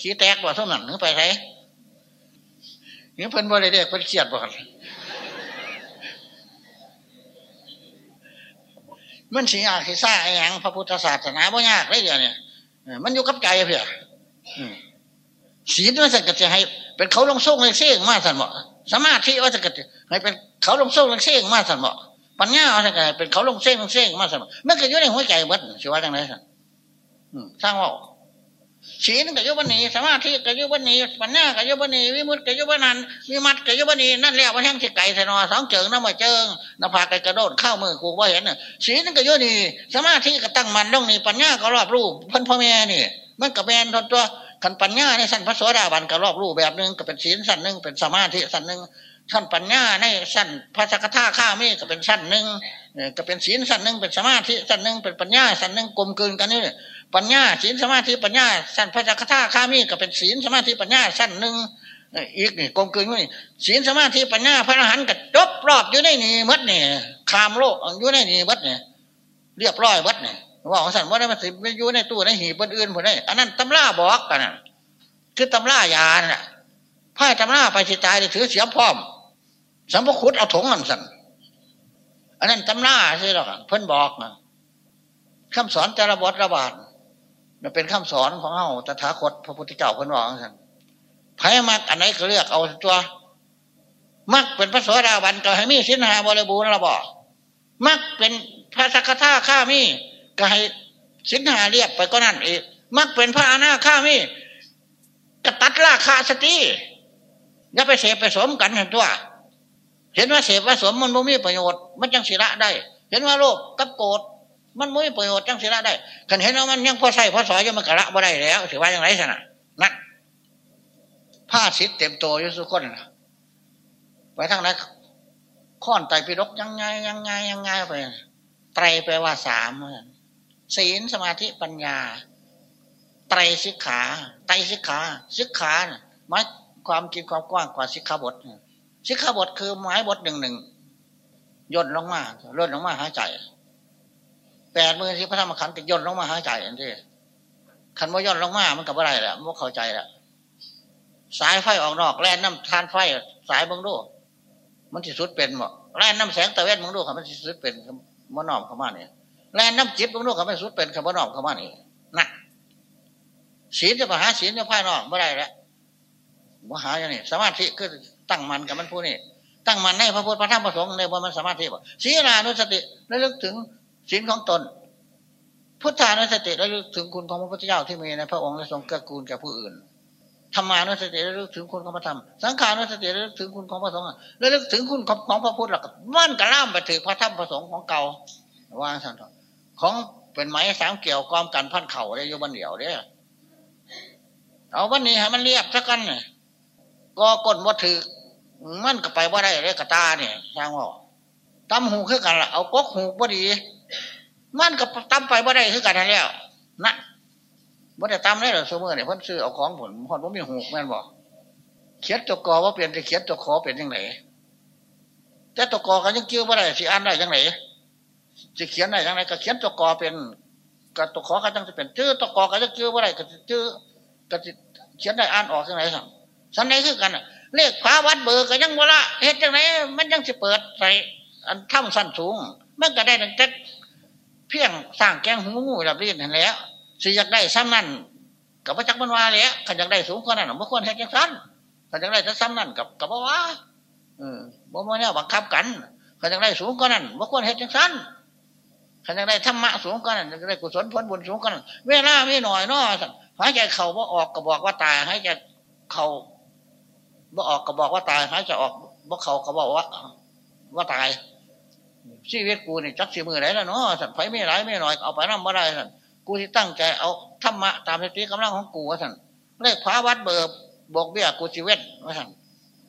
Speaker 1: สีแตกบ่เท่านั้นนึกไปไหนนี่เพิ่นบ่ได้เด็กเพิ่นเครียดบ่กัน มันสียากสีซ่าไอ้ยังพระพุทธศาสนาบ่ยากเลยเดียวเนี่ยมันอยู่กับใจเพื่อศีลว่าสักจะให้ เป็นเขาลงส่งเลงเสียงมาสันบอกสมาธิว่าสักจะให้เป็นเขาลงส่งเลงเสียงมาสันบอกปัญญาว่าสักจะเป็นเขาลงเสียงลงเสียงมาสันบอกมันก็อยู่ในหัวใจบัดสิว่าจังไรสันสร้างว่า ศีลกับยุบนีสมาธิกับยุบนีปัญญากับยุบนีวิมุตกับยุบนันวิมัตกับยุบนีนั่นและว่าแห้งสิไก่สนอสองเจิงน้ำมาเจิงน้ำผาไก่กระโดดเข้ามือกูว่าเห็นน่ะศีลกับยุบนีสมาธิก็ตั้งมันต้องนี่ปัญญาก็รอบรูปพันพ่อแม่นี่ มันกับแมนทนตัวขันปัญญาในสั้นพระสวสดาบันกับรอบรูปแบบหนึ่งก็เป็นศีลสั้นหนึ่งเป็นสมาธิสั้นหนึ่งสั้นปัญญาในสั้นพระสกทาข้ามีก็เป็นสั้นหนึ่งก็เป็นศีลสั้นหนึ่งเป็นสมาธิสั้นหนึ่งเป็นปัญญาสั้นหนึ่งกลมกลืนกันนี่ ปัญญาศีลสมาธิปัญญาสั้นพระจักรท่าข้ามีก็เป็นศีลสมาธิปัญญาสั้นหนึ่งอีกนี่กลมกลืนนี่ศีลสมาธิปัญญาพระอรหันต์ก็จบรอบอยู่ในนี่มัดนี่คามโลกอยู่ในนี่มัดนี่เรียบร้อยมัดนี่ว่าของสันว่าได้มาสิอยู่ในตู้ในหีบอื่นผลได้อันนั้นตำราบอกกันคือตำรายาน่ะพ่ายตำราไปสิตายถือเสียพร้อมสัมพคุตเอาถงมันสันอันนั้นตำราใช่หรอเพิ่นบอกนะคำสอนจารบทระบาด มันเป็นคำสอนของเฮาตถาคตพระพุทธเจ้าเพิ่นว่าท่นไผ่มักอันไหนก็เลือกเอาตัว มักเป็นพระโสดาบันก็ให้มีสินหาบริบูรณ์ระบอกมักเป็นพระสักทาข้ามีก็ให้สินหาเรียบไปก็นั่นเองมักเป็นพระอนาข้ามีกะตัดราคาสติอย่าไปเสพไปสมกันเห็นตัว เห็นว่าเสพว่าสมมันไม่มีประโยชน์ มันจังศิระได้ เห็นว่าโลภกับโกรธ มันไม่มีประโยชน์จังศิระได้ขันเห็นว่ามันยังพอใส่พอสอยยังมันกระละบ่ได้แล้วถือว่าอย่างไรสนะนั่นผ้าสิทธิ์เต็มตัวยู่สุคนไปทางนั้นข้อนไตปิฎกยังไงยังไงยังไงไปไตรแปลว่าสามศีลสมาธิปัญญา ไตรสิกขา ไตรสิกขาสิกขาหมายความกินความกว้างกว่าสิกขาบทสิกขาบทคือไม้บทหนึ่งหนึ่งย่นลงมาล่นลงมาหายใจ แปดมือที่พระธรรมขันธ์ติย่นลงมาหายใจอันที่ขันว่าย่นลงมา มันกับอะไรแหละมันเข้าใจแล้วสายไฟออกนอกแล่นน้ำทานไฟสายบังดูมันที่สุดเป็นหมดแล่นน้ำแสงตะเวนบังดูครับมันที่สุดเป็นมันนอมเข้ามาเนี่ยแล่นน้ำจิตบังดูครับมันสุดเป็นคำว่านอมเข้ามานี่นะศีลจะมาหาศีลจะพ่ายนอกไม่ได้แล้วมหาอย่างนี้สมาธิคือตั้งมันกับมันผู้นี้ตั้งมันในพระพุทธพระธรรมพระสงฆ์ในบนมันสมาธิบ่ศีลานุสติระลึกถึง ศีลของตน พุทธานุสติระลึกถึงคุณของพระพุทธเจ้าที่มีในพระองค์และทรงเกื้อกูลแก่ผู้อื่นธรรมานุสติระลึกถึงคุณของพระธรรม สังขานุสติระลึกถึงคุณของพระสงฆ์ระลึกถึงคุณของพระพุทธแล้วก็มันกระล่ามไปถือพระธรรมพระสงฆ์ของเก่าว่าสันทของเป็นไม้สามเกี่ยวกอมกันพันเข่าได้ยบันเดียวเด้เอาวันนี้ให้มันเรียบสักกันก็กดวัตถือมันก็ไปว่าได้เลยกระตาเนี่ยทางว่าตำหูคือกันละเอากกหูพอดี มันก็ตำไปว่าได้คือกันแล้วนะว่าได้ตำได้หรอสมมติเนี่ยพ่นซื้อเอาของผลพ่นว่ามีหูแม่นบอกเขียนตัวกอว่าเปลี่ยนจะเขียนตัวขอเป็นยังไงแต่ตัวกอกันยังเกี่ยวว่าได้สิอ่านได้ยังไงจะเขียนได้ยังไงก็เขียนตัวกอเป็นกับตัวขอกันจังจะเป็นชื่อตัวกอกันจะเกี่ยวว่าได้ก็ชื่อก็เขียนได้อ่านออกยังไงสั่งสันไหนคือกันเลขฟ้าวัดเบอร์ก็ยังวละเฮ็ดยังไงมันยังจะเปิดใส่อันถ้ำสั้นสูง มันก็ได้ตั้งแต่ เพียงสร้างแกงหูงูแบบนี้เห็นแล้วสิอยากได้ซ้ำนั่นกับพระจักมันวาแล้วขันอยากได้สูงกว่านั้นบ่ควรเฮ็ดยังสั้นขันอยากได้ซ้ำนั่นกับกับว่าเออบ่มาเนี่ยบังคับกันขันอยากได้สูงกว่านั้นบ่ควรเฮ็ดยังสั้นขันอยากได้ธรรมะสูงกว่านั้นอยากได้กุศลผลบุญสูงกว่านั้นเวลาไม่หน่อยน้อหายใจเข่าว่าออกก็บอกว่าตายหายใจเข่าบ่ออกก็บอกว่าตายหายใจออกบ่เข่าก็บอกว่า ว่าตาย ชีวิตกูเนี่ยจักสีมือไหนแล้วเนาะสัตว์ไฟไม่ร้ายไม่น่อยเอาไปนั่งบ่ได้สัตว์กูที่ตั้งใจเอาธรรมะตามสติกำลังของกูสัตว์เลขพระวัดเบิร์บอกเบี้ยกูชีวิตสัตว์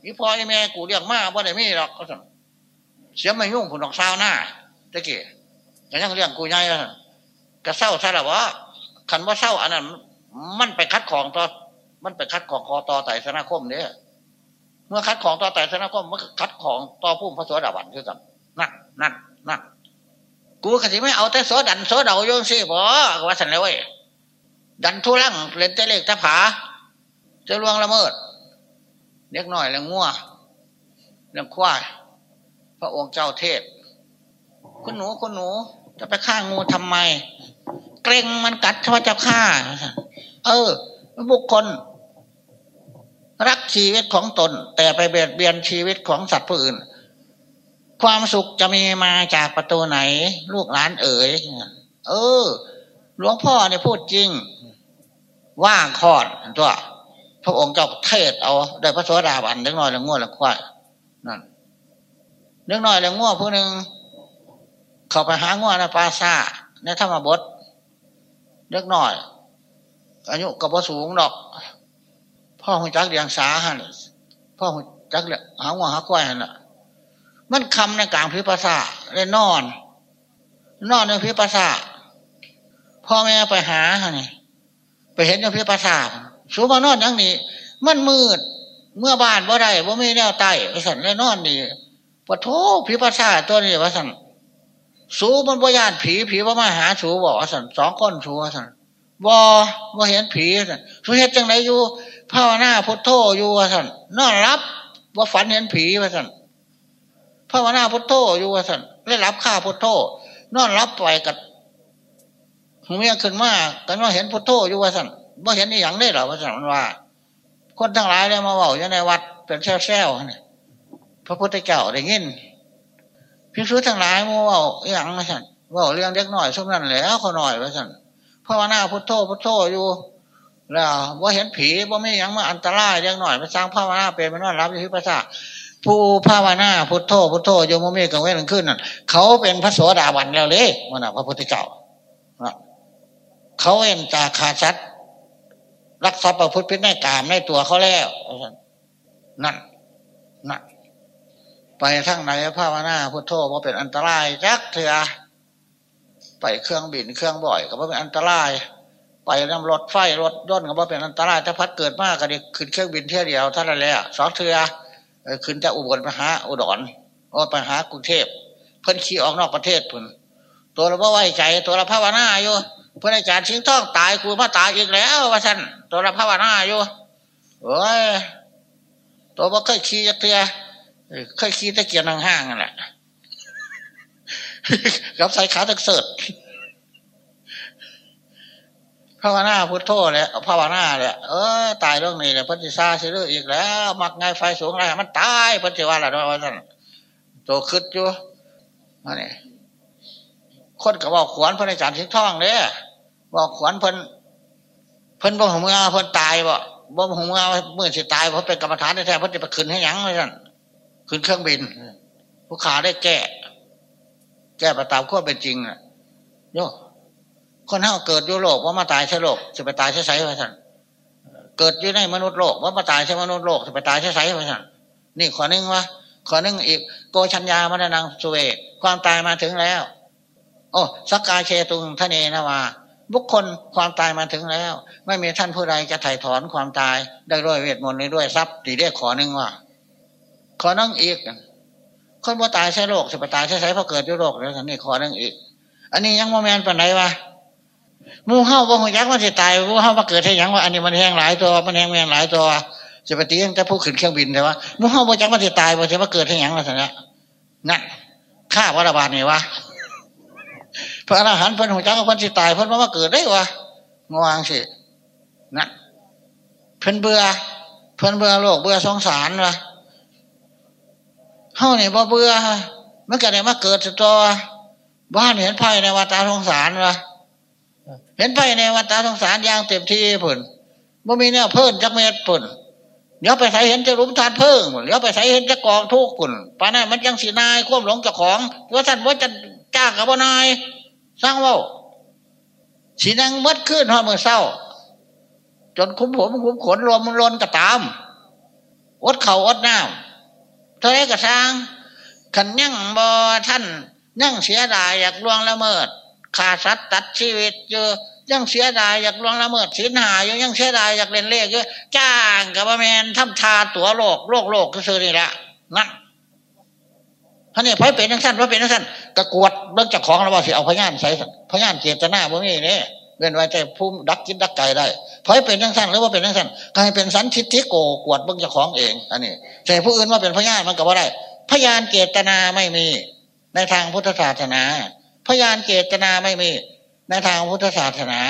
Speaker 1: อีพอไอแม่กูเรียกมาว่าได้ไม่หรอกสัตว์เสียไม่ยุ่งผุนดอกซาวหน้าตะเกียก็ยังเรียกกูใหญ่ก็เศร้าใช่หรอวะขันว่าเศร้าอันนั้นมันไปคัดของต่อมันไปคัดของคอต่อไต่สนาคมเนี่ยเมื่อคัดของต่อไต่สนาคมมันคัดของต่อผู้พระโสดาบันคือกันนั่น นั่นนั่นกูขจิไม่เอาแต่โสดันโสเดาโยงสิบอว่าสันเลยดันทุลังเล่นเตเล็กตะผาจะลวงละเมิดเล็กหน้อยแล้วงัวเรื่องควายพระองค์เจ้าเทศ คุณหนูคุณหนู จะไปฆ่างูทำไม เกรงมันกัดพระเจ้าฆ่า เออ บุคคล รักชีวิตของตน แต่ไปเบียดเบียนชีวิตของสัตว์ผู้อื่น ความสุขจะมีมาจากประตูไหน ลูกหลานเอ๋ยเออ หลวงพ่อเนี่ยพูดจริง ว่างคอดตัว พระองค์เจ้าเทศเอาได้พระโสดาบันเล็กน้อยแล้วง่วงแล้วควายนั่นเล็กน้อยแล้วง่วงผู้หนึ่งเขาไปหาง่วงในปาซาในธรรมบทเล็กน้อย อายุกับว่าสูงดอก พ่อหุจักเลียงสาหันพ่อหุจักเลียหาหัวหาควายหันละ มันคำในกลางพิปัสสะเลยนอน นอนในพิปัสสะพ่อแม่ไปหาฮะนี่ไปเห็นในพิปัสสะสูมานอนอย่างนี้ มันมืด เมื่อบ้านว่าได้ว่าไม่แนวไต่ไปสั่นเลยนอนนี่ปะโทพิปัสสะตัวนี้ว่าสั่นสูมันบ่ยานผีผีว่ามาหาสูบอกว่าสั่นสองคนสูว่าสั่นบ่บ่เห็นผีสันสุเหตุจังไหนอยู่ภาวนาพุทโธอยู่ว่าสันนอนรับว่าฝันเห็นผีว่าสัน ภาวนาพุทโธอยู่ว่าสันได้รับข้าพุทโธนอนรับไปกับหูเมียขึ้นมากันว่าเห็นพุทโธอยู่ว่าสันว่าเห็นอีหยังได้หรอว่าสันว่า คนทั้งหลายเลยมาบอกอยู่ในวัดเป็นแซวๆเนี่ยพระพุทธเจ้าได้ยินพิสุทั้งหลายมาบอกอย่างนั้นสันบอกเรื่องเล็กหน่อยช่วงนั้นแล้วเขาหน่อยว่าสันเพราะวนาพุทโธพุทโธอยู่แล้วว่าเห็นผีว่าไม่ยังมาอันตรายเล็กหน่อยไปสร้างภาวนาเป็นมันว่ารับอยู่ที่ภาษา ผู้ภาวนาพุทโธพุทโธโยมเมฆกังเวทขึ้นนั่นเขาเป็นพระโสดาบันแล้วเลยมันพระพุทธเจ้าเขาเอ็นจากขาดชัดรักทรัพย์ประพฤติพิษในกามในตัวเขาแล้วนั่นนั่นไปทั้งไหนภาวนาพุทโธว่าเป็นอันตรายจักเถื่อไปเครื่องบินเครื่องบ่อยก็ว่าเป็นอันตราย ไปนำรถไฟรถย่นก็ว่าเป็นอันตรายถ้าพัดเกิดมากก็เด็กขึ้นเครื่องบินเที่ยวเดียวท่านั้นแหละสองเถื่อ ขึ้นจากอุบลไปหาอุดรโอ้ไปหากรุงเทพเพิ่นขี่ออกนอกประเทศพุ่นตัวเราไว้ใจตัวเราภาวนาอยู่เพื่อนอาจารย์ชิงท่องตายกูมาตายอีกแล้วว่าฉันตัวเราภาวนาอยู่โอ้ยตัวว่าเคยขี่จะเตือเคยขี่ตะเกียงห่างนั่นแหละกับใส่ขาตะเสิร์ต ภาวนาพุทโธเลยภาวนาเลยเออตายเรื่องนี้เลยพันธิซาสิเรื่ออีกแล้ว มักไงไฟสูงอะไรมันตายพันธิว่าอะไรด้วยว่าท่านโตขึ้นอยู่อันนี้คนก็บบอกขวัญพระอาจารย์สิงท่องเนี่ยบอกขวัญเพิ่นเพิ่นบอกหัวมือเพิ่นตายบ่บอกหัวมือเมื่อสิตายเพราะเป็นกรรมฐานแท้เพิ่นจะไปขึ้นให้ยังเลยท่านขึ้นเครื่องบินผู้ขาได้แก้ แก้ไปตามข้อเป็นจริงอะโย คนเท่าเกิดอยู่โลกว่ามาตายใช่โลกจะไปตายใช่ไสไปท่านเกิดอยู่ในมนุษย์โลกว่ามาตายใช่มนุษย์โลกจะไปตายใช่ไสไปท่านนี่ขอนึงว่าขอนึงอีกโกชัญญามรณงสุเวความตายมาถึงแล้ว โอ้สักกาเชตุงทะเนนาวาบุคคลความตายมาถึงแล้ว ไม่มีท่านผู้ใดจะไถ่ถอนความตายได้ด้วยเวทมนต์นี้ด้วยทรัพย์ตีได้ขอนึ่งว่า ขอนั่งอีก คนว่าตายใช่โรคสิบตายใช่ใช่เพราะเกิดด้วยโรคแล้วนี่ขอนั่งอีก อันนี้ยังโมเมนต์ปันไหนวะ มูเฮ้าบ่หัวยักษ์มันจะตายมูเฮ้ามาเกิดให้ยังว่าอันนี้มันแห้งหลายตัวมันแห้งแมงหลายตัวจะไปตีกันแต่ผู้ขึ้นเครื่องบินแต่ว่ามูเฮ้าบ่ยักษ์มันจะตายบ่จะมาเกิดให้ยังล่ะสินะนั่นข้าวัฏบาลนี่วะพระอรหันต์เพิ่นหัวจักเพิ่นสิตายเพิ่นว่าเกิดได้วะงวงสินะเพิ่นเบื่อเพิ่นเบื่อโลกเบื่อสงสารวะเฮาเนี่ยบ่เบื่อมันก็ได้มาเกิดสตัวบ้านเห็นไพ่ในวัฏสงสารวะ เห็นไพ่ในวัฏสงสารอย่างเต็มที่ผุนบ่มีเนี่ยเพิ่นจักเม็ดผุนเดี๋ยวไปใส่เห็นจะรุมทานเพิ่งเดี๋ยวไปใส่เห็นจะกองทุกข์ผุนปานั้นมันยังสีนายควบหลงเจ้าของว่าท่านว่าจะจ้างกับว่านายสร้างว่าสีนังมัดขึ้นหอมือเศร้า จนคุ้มผมคุ้มขนรวมมันลนกระตามอดเข่าอดน้ำเท่าไรกระสร้างขันยั่งบอท่าน ยั่งเสียดายอยากล่วงละเมิดขาดสัตว์ตัดชีวิตเยอะ ยังเสียดายอยากลวงละเมิดศีลหาอยู่ยังเสียดายอยากเล่นเลขเยอะจ้างกับแมนทำทาตัวโลกโลกโลกก็คือนี่แหละนั่นท่านนี่พอยเป็นทั้งสั้นพอยเป็นทั้งสั้นกระกวดเรื่องจากของเราว่าสิเอาพยานใส่พยานเจตนาบ่มีนี่เว้นไว้ใจภูมิดักกินดักไก่ได้พอยเป็นทั้งสั้นหรือว่าเป็นทั้งสั้นกลายเป็นสันทิฏฐิโกกวดเบื้องจากของเองอันนี้ใส่ผู้อื่นว่าเป็นพยานมันก็ว่าได้ พยานเจตนาไม่มี ในทางพุทธศาสนา พยานเจตนาไม่มี ในทางพุทธศาสนา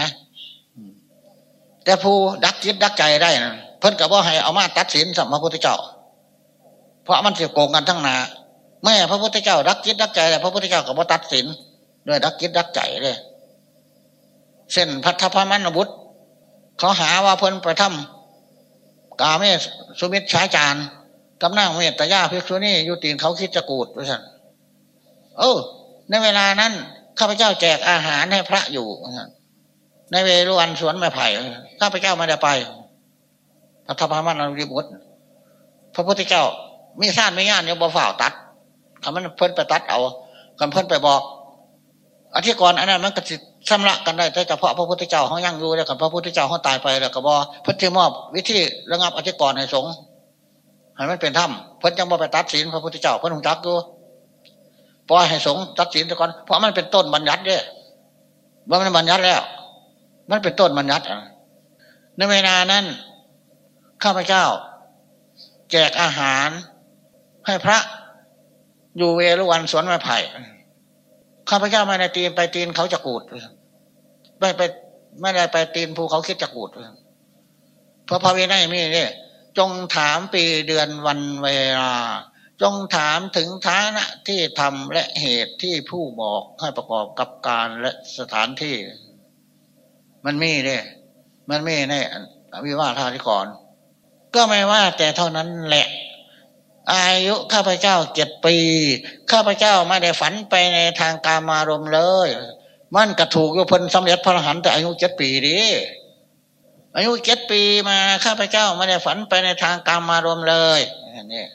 Speaker 1: แต่ผู้ดักคิดดักใจได้นะเพิ่นกับว่าให้เอามาตัดสินสัมมาพุทธเจ้า เพราะมันจะโกงกันทั้งนาแม่พระพุทธเจ้ารักคิดรักใจแต่พระพุทธเจ้ากับพระตัดสินด้วยรักคิดรักใจเลยเส้นพัทธพมันบุตรเขาหาว่าเพิ่นไปทำกาเมสุมิตรชายจานกำนั่งเมตตายาพิกษุนี่ยุตินเขาคิดจะกูดด้วยสันเออในเวลานั้น ข้าพเจ้าแจกอาหารให้พระอยู่ในเวรวันสวนไม้ไผ่ข้าพเจ้าไม่ได้ไปพัทธพมันอริบุตรพระพุทธเจ้ามีสร้างไม่งานเนี่ยบ่ฝ่าตัดคำมันเพิ่นไปตัดเอาคำเพิ่นไปบอกอธิกรอันนั้นมันก็จะชำระกันได้แต่เฉพาะพระพุทธเจ้าเขายั่งอยู่แล้วกับพระพุทธเจ้าเขาตายไปแล้วก็บอพระเทมอบวิธีระงับอธิกรให้สงฆ์ให้มันเป็นถ้ำเพิ่นจังบ่ไปตัดสินพระพุทธเจ้าเพิ่นหงจักดู ปล่อยให้สงฆ์ตัดสินก่อนเพราะมันเป็นต้นบัญญัติเนี่ยว่ามันบัญญัติแล้ว มันเป็นต้นบัญญัติในเวลานั้นข้าพเจ้า แจกอาหาร ให้พระอยู่เวรุวันสวนไม้ไผ่ข้าพเจ้าไม่ได้ตีนไปตีนเขาจะกูดไม่ไปไม่ได้ไปตีนภูเขาคิดจะกูดเพราะพระเวไนยมีเนี่ยจงถามปีเดือนวันเวลา จงถามถึงฐานะที่ทำและเหตุที่ผู้บอกให้ประกอบกับการและสถานที่ มันมีเนี่ยมันมีในวิวาทาธิกรก็ไม่ว่าแต่เท่านั้นแหละ อายุข้าพเจ้าเจ็ดปี ข้าพเจ้าไม่ได้ฝันไปในทางการมารมเลย มันกระถูกโยพนสำเร็จพระหันแต่อายุเจ็ดปีดิอายุเจ็ดปีมาข้าพเจ้าไม่ได้ฝันไปในทางกรรมารมเลยนี่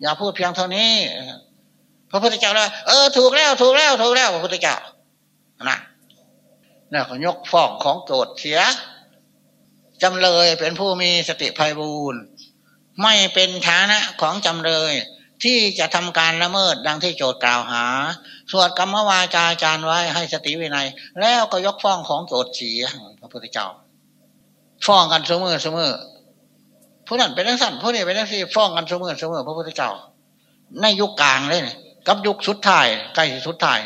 Speaker 1: อย่าพูดเพียงเท่านี้ พระพุทธเจ้าเลยเออถูกแล้วถูกแล้วถูกแล้วพระพุทธเจ้านะนี่เขายกฟ้องของโจทย์เสียจำเลยเป็นผู้มีสติภัยบูรณ์ไม่เป็นฐานะของจำเลย ที่จะทำการละเมิดดังที่โจทย์กล่าวหา สวดกรรมวาจาจารย์ไว้ให้สติวินัย แล้วก็ยกฟ้องของโจทย์เสียพระพุทธเจ้า ฟ้องกันเสมอเสมอ ผู้นั้นเป็นทั้งสั้นผู้นี้เป็นทั้งสี่ฟ้องกันเสมอเสมอพระพุทธเจ้า ในยุคกลางเลยนี่กับยุคสุดท้ายใกล้สุดท้าย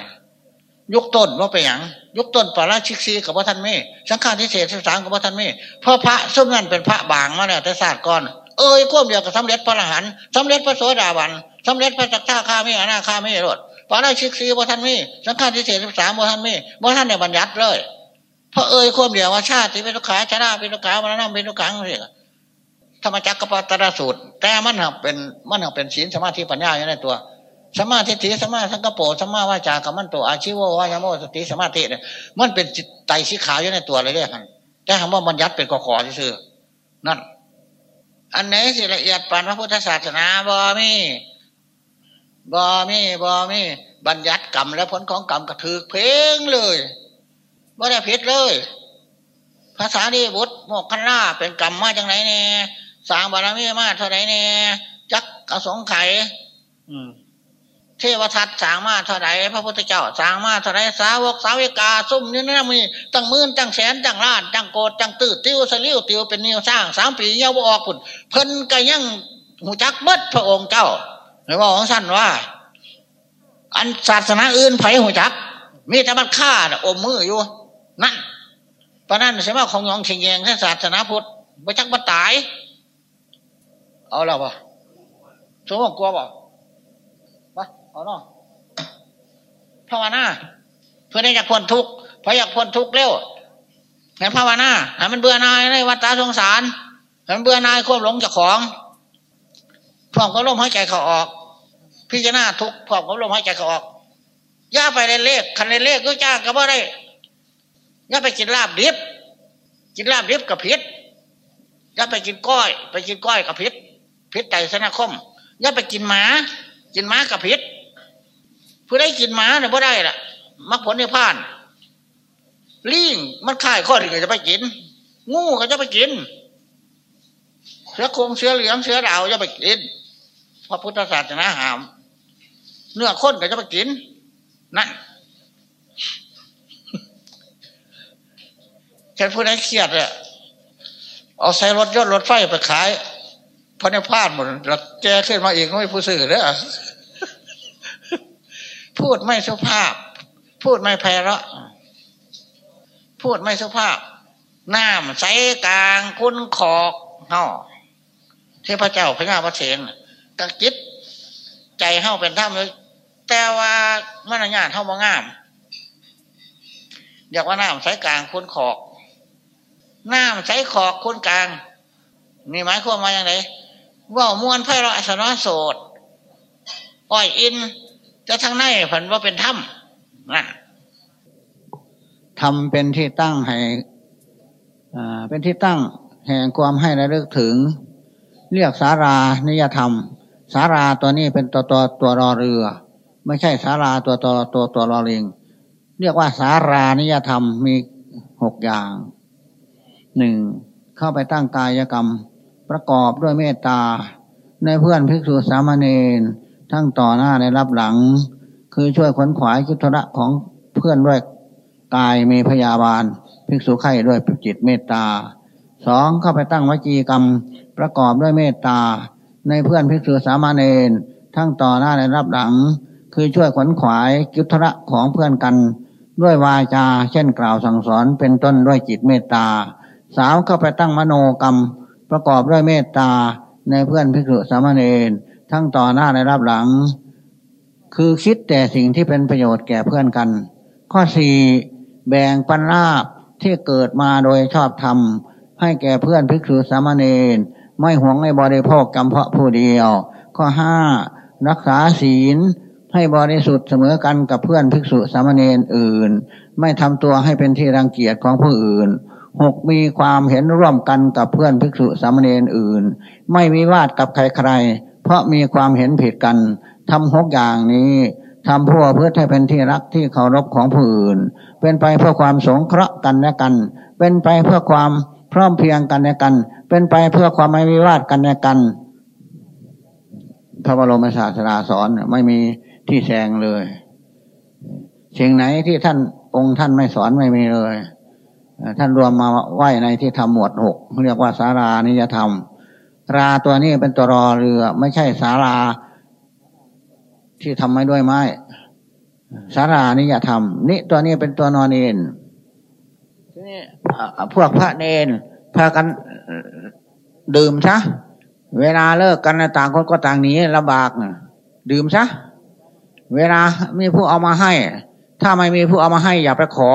Speaker 1: ยุคต้นว่าไปอย่างยุคต้นปาราชิกซีกับพระท่านไม่สังฆาทิเศษสางกับพระท่านไม่เพราะพระส้มนั่นเป็นพระบางมาแล้วแต่ศาสตร์ก่อนเอ้ยก้มเดียวกับสำเร็จพระอรหันต์สำเร็จพระโสดาบันสำเร็จพระจักรข้าไม่อนาข้าไม่รดปาราชิกซีพระท่านไม่สังฆาทิเศษสางพระท่านไม่พระท่านเนี่ยบัญญัติเลยพระเอ่ยควมเดียวว่าชาติเป็นทุกขาชนะเป็นทุกขามรณะเป็นทุกขังเรียก ธรรมจักรปตระสูตร แต่มันเป็นมันเป็นศีลสมาธิปัญญาอยู่ในตัวสมาธิถีสมาสังกโปรสมาวาจากับมันตัวอาชีววายโมสติสมาธิเนี่ยมันเป็นไตสีขาวอยู่ในตัวเลยเรียกกันแต่คำว่ามันยัดเป็นกอขอซื่อนั่น อันไหนสิละเอียดปานพระพุทธศาสนาบอมีบอมีบอมีบัญญัติกรรมและผลของกรรมกระถือเพลงเลยไม่ได้ผิดเลย ภาษาดีบุตรโมกขันล่าเป็นกรรมมาจากไหนเนี่ย สางบารมีมาเท่าไหร่เนี่ยจักกระสงไข่เทวทัตสางมาเท่าไหร่พระพุทธเจ้าสางมาเท่าไหร่สาวกสาวิกาซุ่มนี่นะมีตั้งมื่นตั้งแสนตั้งล้านตั้งโกดตั้งตื้อติ้วสลิ้วติ้วเป็นนิวสร้างสามปีเยาวออกผุดเพิ่นก็ยังหูจักเบิดพระองค์เจ้าหรือว่าของสั้นว่า อันศาสนาอื่นไผ่หูจัก มีแต่มันฆ่าอมมืออยู่ นั่นเพราะนั่นใช่ไหมของยองเชียงแยงท่านศาสนาพุทธไปจักบัตาย เอาแล้วปะสมมติกลัวปะปะเอาเนาะภาวนาเพื่อได้อยากพ้นทุกข์เพราะอยากพ้นทุกข์เร็วแห่ภาวนาให้มันเบื่อนายในวัฏสงสารให้มันเบื่อนายควบหลงจากของพร้อมกับลมหายใจเขาออก พิจารณาทุกพร้อมกับลมหายใจเขาออกย่าไปในเลขคันในเลขก็จ้างก็บ่ได้ย่าไปกินลาบดิบกินลาบดิบกับพิษย่าไปกินก้อย ไปกินก้อยกับพิษ พิษไตสนาคมอย่าไปกินหมา กินหมากับพิษผู้ได้กินหมาเนี่ยบ่ได้ล่ะมรรคผลในผ่าน ลิงมันข่ายข้อที่จะไปกิน งูก็จะไปกิน เสือโคงเสือเหลืองเสือดาวจะไปกินพระพุทธศาสนาหาม เนื้อข้นก็จะไปกินนั่นฉันผู้นั้เครียดอะเอาใส่รถยนต์รถไฟไปขาย พระในพาดหมดแล้วแกขึ้นมาอีกไม่ผู้สื่อเด้อพูดไม่สุภาพ พูดไม่ไพเราะ พูดไม่สุภาพ น้ำใสกลางคุณขอกเฮาเทพเจ้าพระงาพระเสงกะจิต ใจเฮาเป็นท่ามเลยแต่ว่ามันญาติเฮาบ่งาม อยากว่าน้ำใสกลางคุณขอกน้ำใช้ขอกคุนกลางมีหมายความว่าอย่างไร ว่ามวนไพเราะสนอโสดอ้อยอินจะทั้งในผันว่าเป็นถ้ำนะทำเป็นที่ตั้งให้เป็นที่ตั้งแห่งความให้ระลึกถึง เรียกสารานิยธรรม สาราตัวนี้เป็นตัวตัวตัวรอเรือ ไม่ใช่สาราตัวตัวตัวตัวรอลิง เรียกว่าสารานิยธรรมมีหกอย่างหนึ่งเข้าไปตั้งกายกรรม ประกอบด้วยเมตตา ในเพื่อนภิกษุสามเณรทั้งต่อหน้าในรับหลัง คือช่วยขนขวายกุศลของเพื่อนด้วยกายมีพยาบาล ภิกษุไข่ด้วยจิตเมตตาสองเข้าไปตั้งวจีกรรมประกอบด้วยเมตตา ในเพื่อนภิกษุสามเณรทั้งต่อหน้าในรับหลัง คือช่วยขนขวายกุศลของเพื่อนกันด้วยวาจา เช่นกล่าวสั่งสอนเป็นต้นด้วยจิตเมตตา สาวเข้าไปตั้งมโนกรรม ประกอบด้วยเมตตาในเพื่อนภิกษุสามเณรทั้งต่อหน้าในรับหลัง คือคิดแต่สิ่งที่เป็นประโยชน์แก่เพื่อนกัน ข้อสี่แบ่งปันลาบที่เกิดมาโดยชอบธรรมให้แก่เพื่อนภิกษุสามเณรไม่หวงในบริโภคจำเพาะผู้เดียว ข้อห้ารักษาศีลให้บริสุทธิ์เสมอกันกับเพื่อนภิกษุสามเณรอื่น ไม่ทำตัวให้เป็นที่รังเกียจของผู้อื่น หกมีความเห็นร่วมกันกับเพื่อนภิกษุสามเณรอื่น ไม่มีวาดกับใครๆ เพราะมีความเห็นผิดกันทำหกอย่างนี้ทำพวเพื่อให้เป็นที่รักที่เคารพของผู้อื่น เป็นไปเพื่อความสงเคราะห์กันและกัน เป็นไปเพื่อความพร้อมเพียงกันและกัน เป็นไปเพื่อความไม่มีวาดกันและกัน พระบรมศาสดาสอนไม่มีที่แซงเลยสิ่งไหนที่ท่านองค์ท่านไม่สอนไม่มีเลย ท่านรวมมาไหวในที่ทำหมวดหกเรียกว่าสารานิยธรรม ราตัวนี้เป็นตัวรอเรือ ไม่ใช่สาราที่ทำไม่ด้วยไม้สารานิยธรรมนี่ตัวนี้เป็นตัวนอนเอนทีนี้พวกพระเนนพากันดื่มซะเวลาเลิกกันต่างคนก็ต่างหนีลำบากดื่มซะเวลามีผู้เอามาให้ ถ้าไม่มีผู้เอามาให้อย่าไปขอ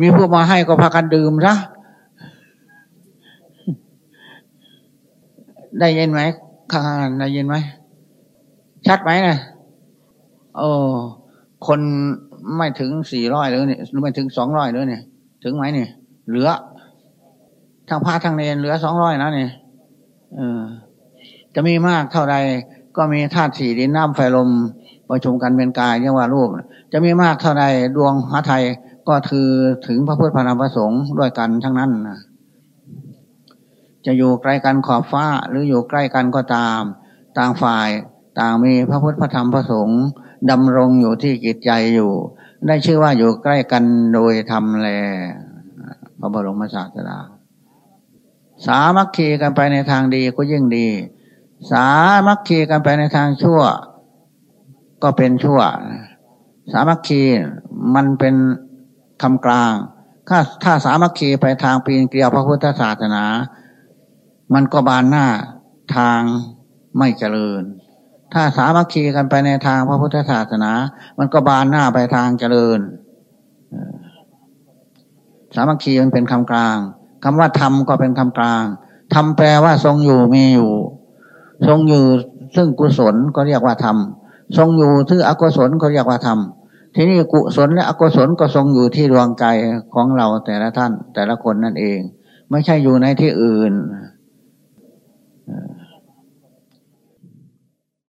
Speaker 1: มีผู้มาให้ก็พากันดื่มซะได้ยินไหมข้างได้ยินไหม ชัดไหมนะโอ้คนไม่ถึงสี่ร้อยเลยเนี่ยไม่ถึงสองร้อยเลยเนี่ย ถึงไหมเนี่ยเหลือทางพระทางเนรเหลือสองร้อยนะเนี่ยเออ จะมีมากเท่าใดก็มีธาตุสี่ดินน้ำไฟลมประชุมกันเป็นกายเรียกว่ารูป จะมีมากเท่าใดดวงหาไทย ก็คือถึงพระพุทธพระธรรมพระสงฆ์ด้วยกันทั้งนั้นนะจะอยู่ใกล้กันขอบฟ้าหรืออยู่ใกล้กันก็ตาม ต่างฝ่ายต่างมีพระพุทธพระธรรมพระสงฆ์ดำรงอยู่ที่จิตใจอยู่ ได้ชื่อว่าอยู่ใกล้กันโดยธรรมแล พระบรมศาสดา สามัคคีกันไปในทางดีก็ยิ่งดี สามัคคีกันไปในทางชั่ว ก็เป็นชั่ว สามัคคีมันเป็น คำกลาง ถ้าถ้าสามัคคีไปทางปีนเกลียวพระพุทธศาสนา มันก็บานหน้าทางไม่เจริญ ถ้าสามัคคีกันไปในทางพระพุทธศาสนา มันก็บานหน้าไปทางเจริญ สามัคคีมันเป็นคำกลางคำว่าธรรมก็เป็นคำกลางธรรมแปลว่าทรงอยู่มีอยู่ ทรงอยู่ซึ่งกุศลก็เรียกว่าธรรมทรงอยู่ซึ่งอกุศลก็เรียกว่าธรรม ทีนี้กุศลและอกุศลก็ทรงอยู่ที่ดวงใจของเราแต่ละท่าน แต่ละคนนั่นเอง ไม่ใช่อยู่ในที่อื่น